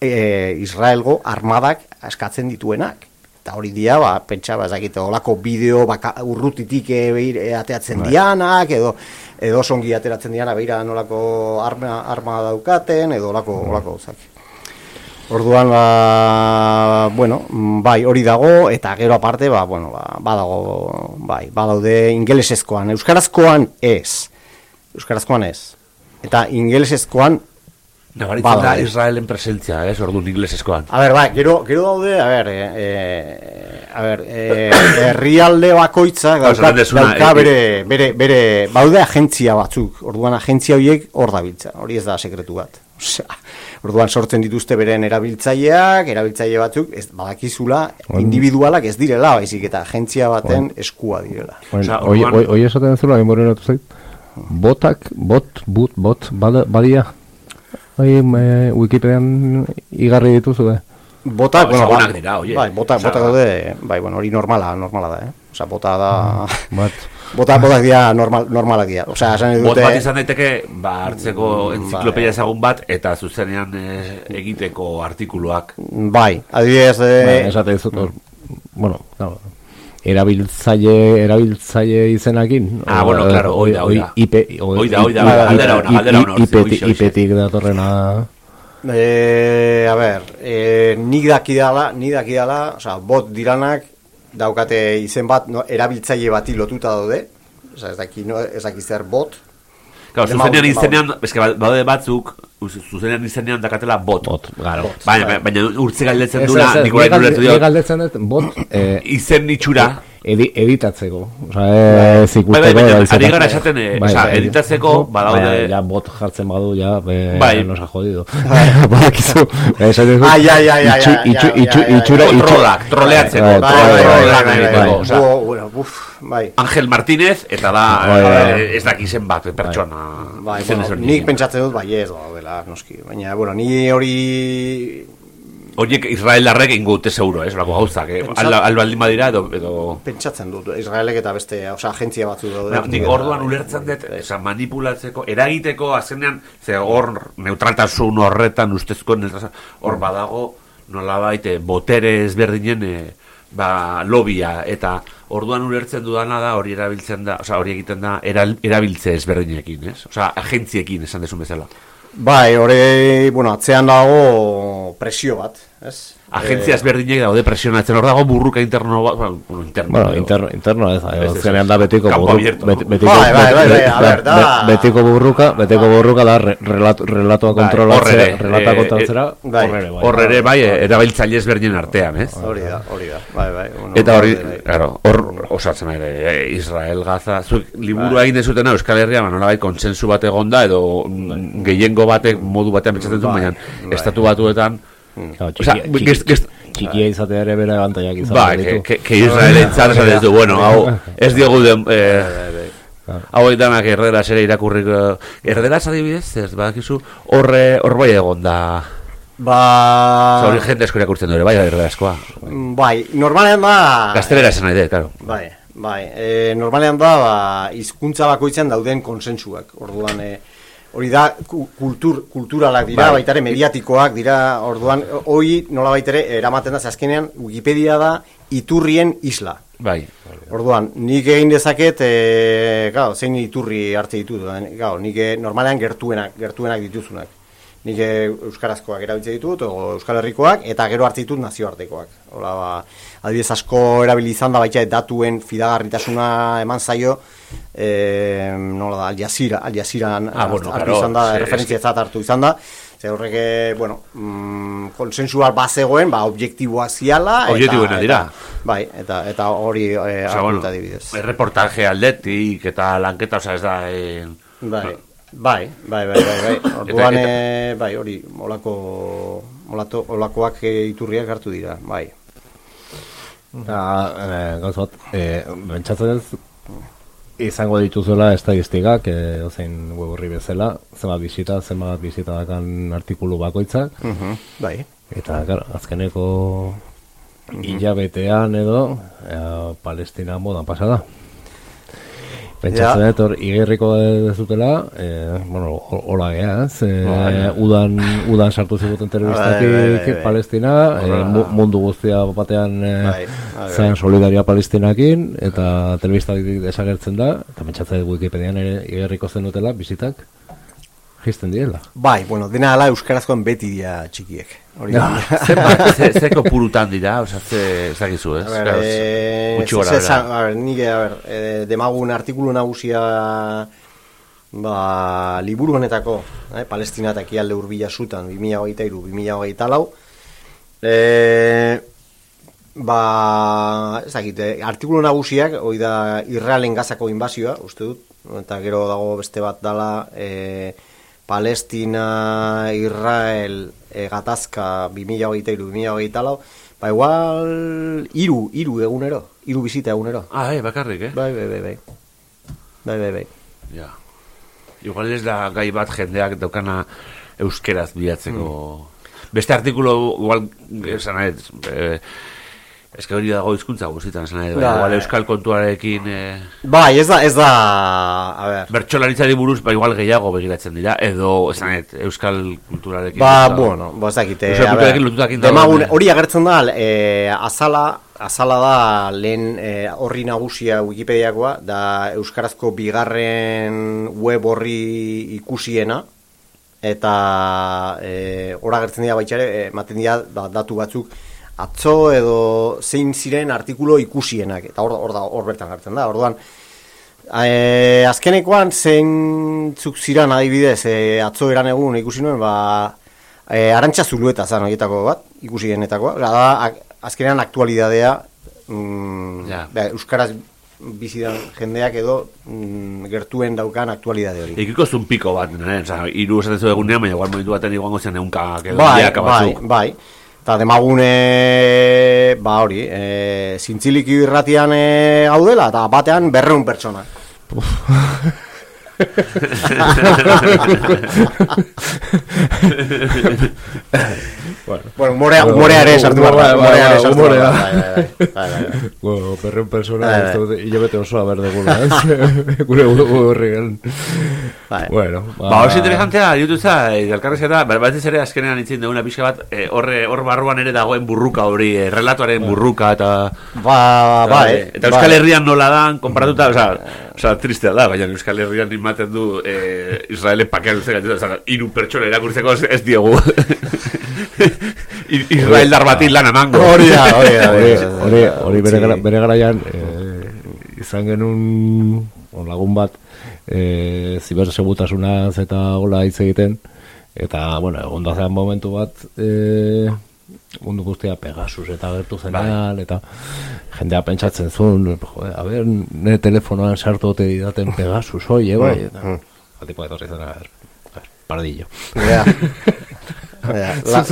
e, Israelgo armadak askatzen dituenak. Eta hori dia, ba, pentsa, ba, ez dakit, olako bideo baka, urrutitik e, e, ateatzen dianak, edo edo songi ateratzen diana, beira nolako arma, arma daukaten, edo olako, olako gauzak. Orduan, ba, bueno, bai, hori dago, eta gero aparte, ba, bueno, ba, badago, bai, badaude ingelesezkoan, euskarazkoan ez, euskarazkoan ez, eta ingelesezkoan, Nabaritzen da. Israelen presentzia, ez, orduan inglesezkoan. a ber, bai, gero, gero daude, a ber, e, e, a ber, e, herrialde bakoitzak Ba, dauka, dauka bere, bere, bere, baude agentzia batzuk, orduan agentzia horiek hor dabiltza, hori ez da sekretu bat. Osea, orduan sortzen dituzte beren erabiltzaileak, erabiltzaile batzuk, ez badakizula, individualak ez direla, baizik eta agentzia baten eskua direla. Osea, Oi, oi, oi esaten zula, inborren otu zait. Botak, bot, but, bot, bada, badia. Oi, e, Wikipedian igarri dituzu, eh? Botak, Ba, bueno, ba- dira, oie. bai, botak, botak daude, bai, bueno, hori normala, normala da, eh? Osea, bota da... Bat. Bota, botak dira normal, normalak dira. Osea, esan nahi Bot dute... bat izan daiteke, ba, hartzeko entziklopedia ezagun bat, eta zuzenean eh, egiteko artikuluak. Bai, adibidez... Ba, Eh, esate dizut, bueno, claro, erabiltzaile, erabiltzaile izenakin. Ah, bueno, claro, hoi da, hoi da. Hoi da, hoi da, galdera ona, galdera ona. IP-tik datorrena... eh, a ber, eh, nik dakidala, nik dakidala, osea, bot diranak daukate izen bat no, erabiltzaile bati lotuta daude. Osea, ez daki, no, ez daki zer bot. Claro, zuzenean izenean, eske ba- badaude batzuk, uz- zuzenean izenean dakatela bot. Bot, claro. Baina, baina urtze galdetzen dula, ez, ez, nik orain nik galde- ulertu nik diot, galdetzen dut, bot, eh, izen itxura, edi, editatzeko. Osa, ez Bai, ikusteko. bai, ari eta- gara esaten, eh, Bai, bai. editatzeko badaude- ja, bot jartzen badu, ja, be, Bai. nos ha jodido. Badakizu. Esaten dut, Ai, ai, ai, ai, itxu- ai, itxu- ai, itxu- ai, ai, itxura- ai. itxu- Trollak, troleatzeko, Bai, Bai, troll- bai, bai, trollak bai, bai, egiteko, bai, osea, Bu- bueno, buf, bai. Ángel Martínez, eta da, Bai, bai, eh, bai. ez dakizen bat, pertsona. Bai, izen bueno, nik pentsatzen dut bai ez daudela, noski. Baina, bueno, ni hori Horiek Israeldarrek ingo dute seguro, ez, olako gauzak, eh? Pentsat- Al, al badira, edo, edo... pentsatzen dut, Israelek eta beste, osea, agentzia batzu daude. Na, nik orduan ulertzen dut, esa, manipulatzeko, eragiteko, azkenean, ze hor neutraltasun horretan ustezko hor badago, nolabait, eh, botere ezberdinen, eh, ba, lobia, eta orduan ulertzen dudana da, hori erabiltzen da, osea, hori egiten da, erabiltze ezberdinekin, ez? Osea, agentziekin, esan desun bezala. Bai, hori, bueno, atzean dago presio bat, ez? Agentzia ezberdinek daude presionatzen, hor dago burruka interno bat, bueno, interno, Bueno, interno, interno ez, azkenean da betiko Campo burru, abierto, bet, no? betiko, Bai, bai, bai, bai, betiko burruka, betiko burruka da re- relato, relatoa Bai, ere, relatoa eh, kontrolatzera, bai. hor ere, bai. Ere, bai, erabiltzaile ezberdinen artean, ez? Hori da, hori da, bai, bai. Eta hori, bai, bai. claro, hor osatzen ere, eh, Israel Gaza, zuek liburua egin dezutena Euskal Herria, ba, nolabait kontsensu bat egonda edo gehiengo batek modu batean pentsatzen du, Bai, baina bai. estatu batuetan Claro, Osea, txikia, txiki- gest- gest- txikia izatea ere bere abantaiak izan Ba, ditu. que, que, que Israelentzat esan ez du, bueno, hau, ez diogu den, eh, hau danak erderaz ere irakurriko, erderaz adibidez, ez, badakizu, horre, hor bai egon da, Ba... hori jende asko irakurtzen dure, bai, erderazkoa, Bai, normalean da... gaztelera esan nahi dut, claro. Bai, bai. E, normalean da, ba, hizkuntza bakoitzan dauden konsensuak. Orduan, e, hori da, ku- kultur, kulturalak dira, Bai. baita ere mediatikoak dira, orduan, hori nola ere eramaten da, azkenean, Wikipedia da iturrien isla. Bai. Orduan, nik egin dezaket, e, gau, zein iturri hartze ditut, gau, nik e, normalean gertuenak, gertuenak dituzunak. Nik euskarazkoak erabiltze ditut, o euskal herrikoak, eta gero hartze ditut nazioartekoak. Hola, ba, adibidez asko erabili izan da baita datuen fidagarritasuna eman zaio, e, nola da, Al Jazeera, Al Jazeera Ah, bueno, hartu claro, izan da, ze- referentzia hartu izan da, Ze horrek, eh, bueno, mm, konsensual bazegoen, ba, objektiboak ziala. eta- Objektiboena dira. eta- Bai, eta eta hori eh, Osea, hartu bueno, eta adibidez. erreportaje aldetik eta lanketa, osea, ez da... Eh, Bai, bai, bai, bai, bai, bai. Orduan, eh, bai, hori, olako, olato, olakoak iturriak hartu dira, bai. Eta, eh, gauz bat, eh, bentsatzen ez, izango dituzuela estadistikak, eh, ozein web horri bezala, zenbat bisita, zenbat bisita dakan artikulu bakoitzak, Mhm, Bai. eta, claro, azkeneko hilabetean edo, eh, Palestina modan pasada. Pentsatzen dut hor igerriko ez dutela, eh, bueno, ho- hola gea, ez? Eh, Bai. udan, udan sartu ziguten terroristatik Bai, bai, bai, bai. Palestina, eh, mu- mundu guztia batean eh, bai, zen solidaria Palestinakin, eta telebistak desagertzen da, eta pentsatzen dut Wikipedian ere igerriko zen dutela, bizitak, jisten direla. Bai, bueno, dena ala euskarazkoan beti dira txikiek. Hori da. Zenbat, ze, zeko purutan dira, osea, ze, ez dakizu, ez? A ber, Claro, eh, gora ze- bera. a ber, nik, a ber, eh, demagun artikulu nagusia ba, liburu honetako, eh, Palestina eta ekialde urbila zutan, 2023, 2024 lau, eh, ba, ez dakit, eh, artikulu nagusiak, hoi da Israelen gazako inbazioa, uste dut, eta gero dago beste bat dala, eh, Palestina, Israel, e, gatazka 2023-2024 lau, ba igual iru, iru egunero, iru bizita egunero. Ah, eh, bakarrik, eh? Bai, bai, bai, bai. Bai, bai, bai. Ja. Igual ez da gai bat jendeak daukana euskeraz bilatzeko. Beste artikulu, igual, esan nahi, eh, ez que hori dago hizkuntza guztietan, esan nahi, Bai. igual euskal kontuarekin... Eh, Bai, ez da, ez da, a ber. Bertsolaritzari buruz, ba, igual gehiago begiratzen dira, edo, esan nahi, euskal kulturarekin... Ba, lotuta- bueno, ba, ez dakit, eh, Euskal a ber, kulturarekin lotutakin demagun, eh. hori agertzen da, eh, azala, azala da lehen eh, horri nagusia Wikipediakoa, da Euskarazko bigarren web horri ikusiena, eta eh, hor agertzen dira baitxare, eh, ematen dira ba, datu batzuk, atzo edo zein ziren artikulo ikusienak, eta hor, hor, da, hor bertan agertzen da, orduan, E, azkenekoan zeintzuk ziran adibidez e, atzo eran egun ikusi nuen ba, e, arantxa zulueta zan horietako bat ikusi genetakoa da azkenean aktualidadea mm, Ja. ba, Euskaraz bizidan jendeak edo mm, gertuen daukan aktualidade hori Ikiko zun piko bat, ne? Osa, iru esaten zu egunean, baina igual momentu baten iguango zen eunka edo bai, milaka bai, batzuk. bai eta demagune ba hori e, zintzilik irratian e, gaudela eta batean berreun pertsona Bueno, humorea, humorea ere sartu bai, humorea ere sartu humorea. bai, bai, bai. Bueno, perren persona, dut, hilabete osoa berdegula, ez? Gure horregan. Bai. Bueno, Ba, oso interesantea, ditu za, elkarrezia da, berbatez ere azkenean itzin duguna pixka bat, eh, horre, hor barruan ere dagoen burruka hori, eh, relatuaren burruka, eta... Ba, bai, Eta Euskal Herrian nola dan, konparatuta, oza, oza, tristea da, baina Euskal Herrian ematen du eh, Israelen pakean uste gaitu, oza, iru pertsona irakurtzeko ez, ez diegu. Israel darbatik lan amango. Hori da, hori da, Hori, hori bere, gara, bere garaian eh, izan genuen on, lagun bat eh, zibersegutasunaz eta hola hitz egiten eta, bueno, egon da momentu bat eh, mundu guztia Pegasus eta gertu zenean eta jendea pentsatzen zuen joder, a ber, ne telefonoan sartu ote didaten Pegasus oie, bai eta, Atipo etorri zen, a ver, pardillo Ja. Ja, la-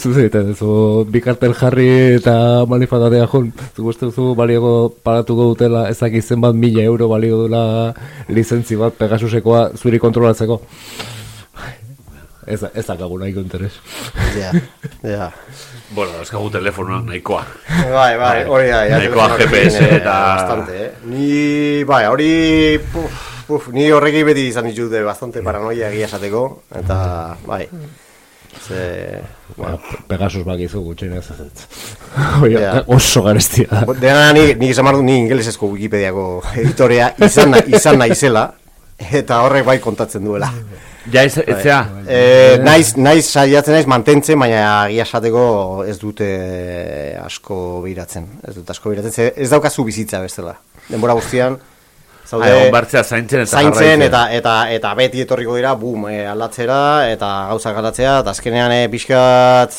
Zu zeiten, zu bi kartel jarri eta manifatatea jun, zu uste zu balioko pagatuko dutela ezak zenbat mila euro balio dula lizentzi bat Pegasusekoa zuri kontrolatzeko. Ez, ez dakagu nahiko interes. Ja, ja. Bueno, eskagu telefonoak nahikoa. Bai, bai, hori da, Nahikoa GPS eh, eta- Bastante, eh? Ni, bai, hori, puf, puf, ni horrekin beti izan ditut bastante paranoia egia esateko, eta, bai, ze, bueno, Bueno, Pegasus bakizu gutxinez ez ez. Hoi, Ja. oso garestia Dena ni, ni izan behar du, ni ingelesezko Wikipediako editorea izan, izan naizela, eta horrek bai kontatzen duela. Ja, ez, etzea, E, naiz, naiz saiatzen naiz mantentzen, baina egia esateko ez dute asko biratzen. Ez dut asko biratzen, ze ez daukazu bizitza bestela. Denbora guztian, zaude egon bartzea zaintzen eta zaintzen eta, eta, eta beti etorriko dira, bum, e, aldatzera, eta gauzak aldatzea, eta azkenean e, pixkat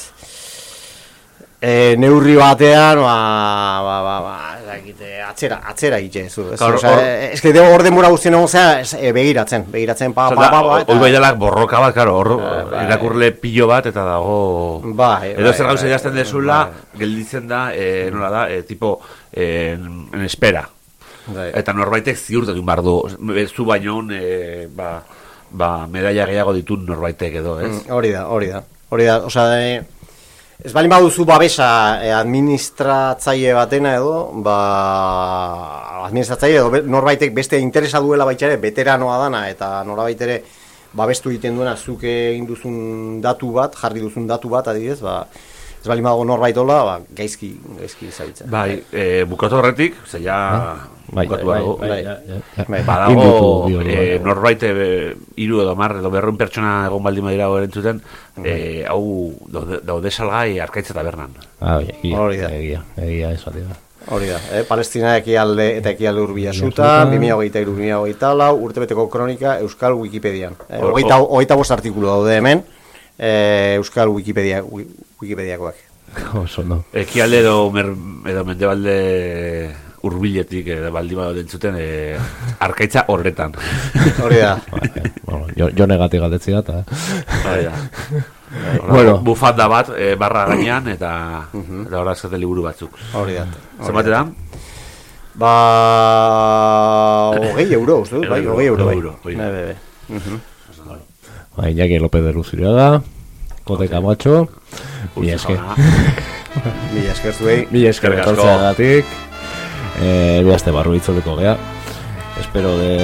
e, neurri batean, ba, ba, ba, ba, ez dakit, e, atzera, atzera itxe, zu. Ez, Claro, osea, e, eske de hor denbora guztien egon zea, e, begiratzen, begiratzen, pa, pa, pa, Hoi bai delak borroka bat, karo, hor bai. irakurle pilo bat eta dago... Bai, Edo bai, zer gauza bai, jazten bai, dezula, bai. gelditzen da, e, nola da, e, tipo, e, en espera. Bai. Eta norbaitek ziurtatu behar du, zu baino, e, ba, ba, medalla gehiago ditun norbaitek edo, ez? Mm, Hori da, hori da. Hori da, osea, e, ez balin baduzu babesa e, administratzaile batena edo, ba, administratzaile edo norbaitek beste interesa duela baita ere, veteranoa dana, eta norbait ere babestu egiten duena zuk egin duzun datu bat, jarri duzun datu bat, adibidez, ba, ez balin badago norbait hola, ba, gaizki, gaizki zabiltzen. Bai, e, bukatu horretik, ze ja, Bai, bukatu bai, dago. bai, bai. Bai. Badago, Indutu bi hori, e, bai. norbait e, hiru edo mar edo berrun pertsona egon baldin badira erantzuten, e, hau daude, daude salgai arkaitz eta bernan. Ah, bai, Hori da. egia, egia, esatea da. Hori da, eh? Palestina ekialde eta ekialde urbila 2023 lau urtebeteko kronika Euskal Wikipedian. Eh, hogeita, hogeita bost artikulu daude hemen, eh, Euskal Wikipedia, wi- Wikipediakoak. Oso no. Ekialde edo, mer, edo mendebalde urbiletik edo baldin badu entzuten e, arkaitza horretan. Hori da. Bueno, jo, jo negatik galdetzi da, eta... Bai, da. Bueno. bufanda bat e, barra gainean eta eta hor azkate liburu batzuk. Hori da. Zenbat da? Ba, hogei euro, uste dut, bai, Euro, hogei euro, bai. euro, hori. Bai, bai, bai. Bai, Iñaki López de Luzuriaga, Kote Camacho, mi eske. Mila esker zuei. Mi esker Eskerrik asko. etortzeagatik. Eh, beste barru itzuliko gea. Espero de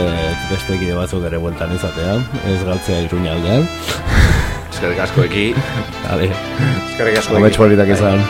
beste ekide batzuk ere bueltan izatea, ez galtzea iruña aldean. Eskerrik asko eki. Eskerrik asko. Amets politak izan.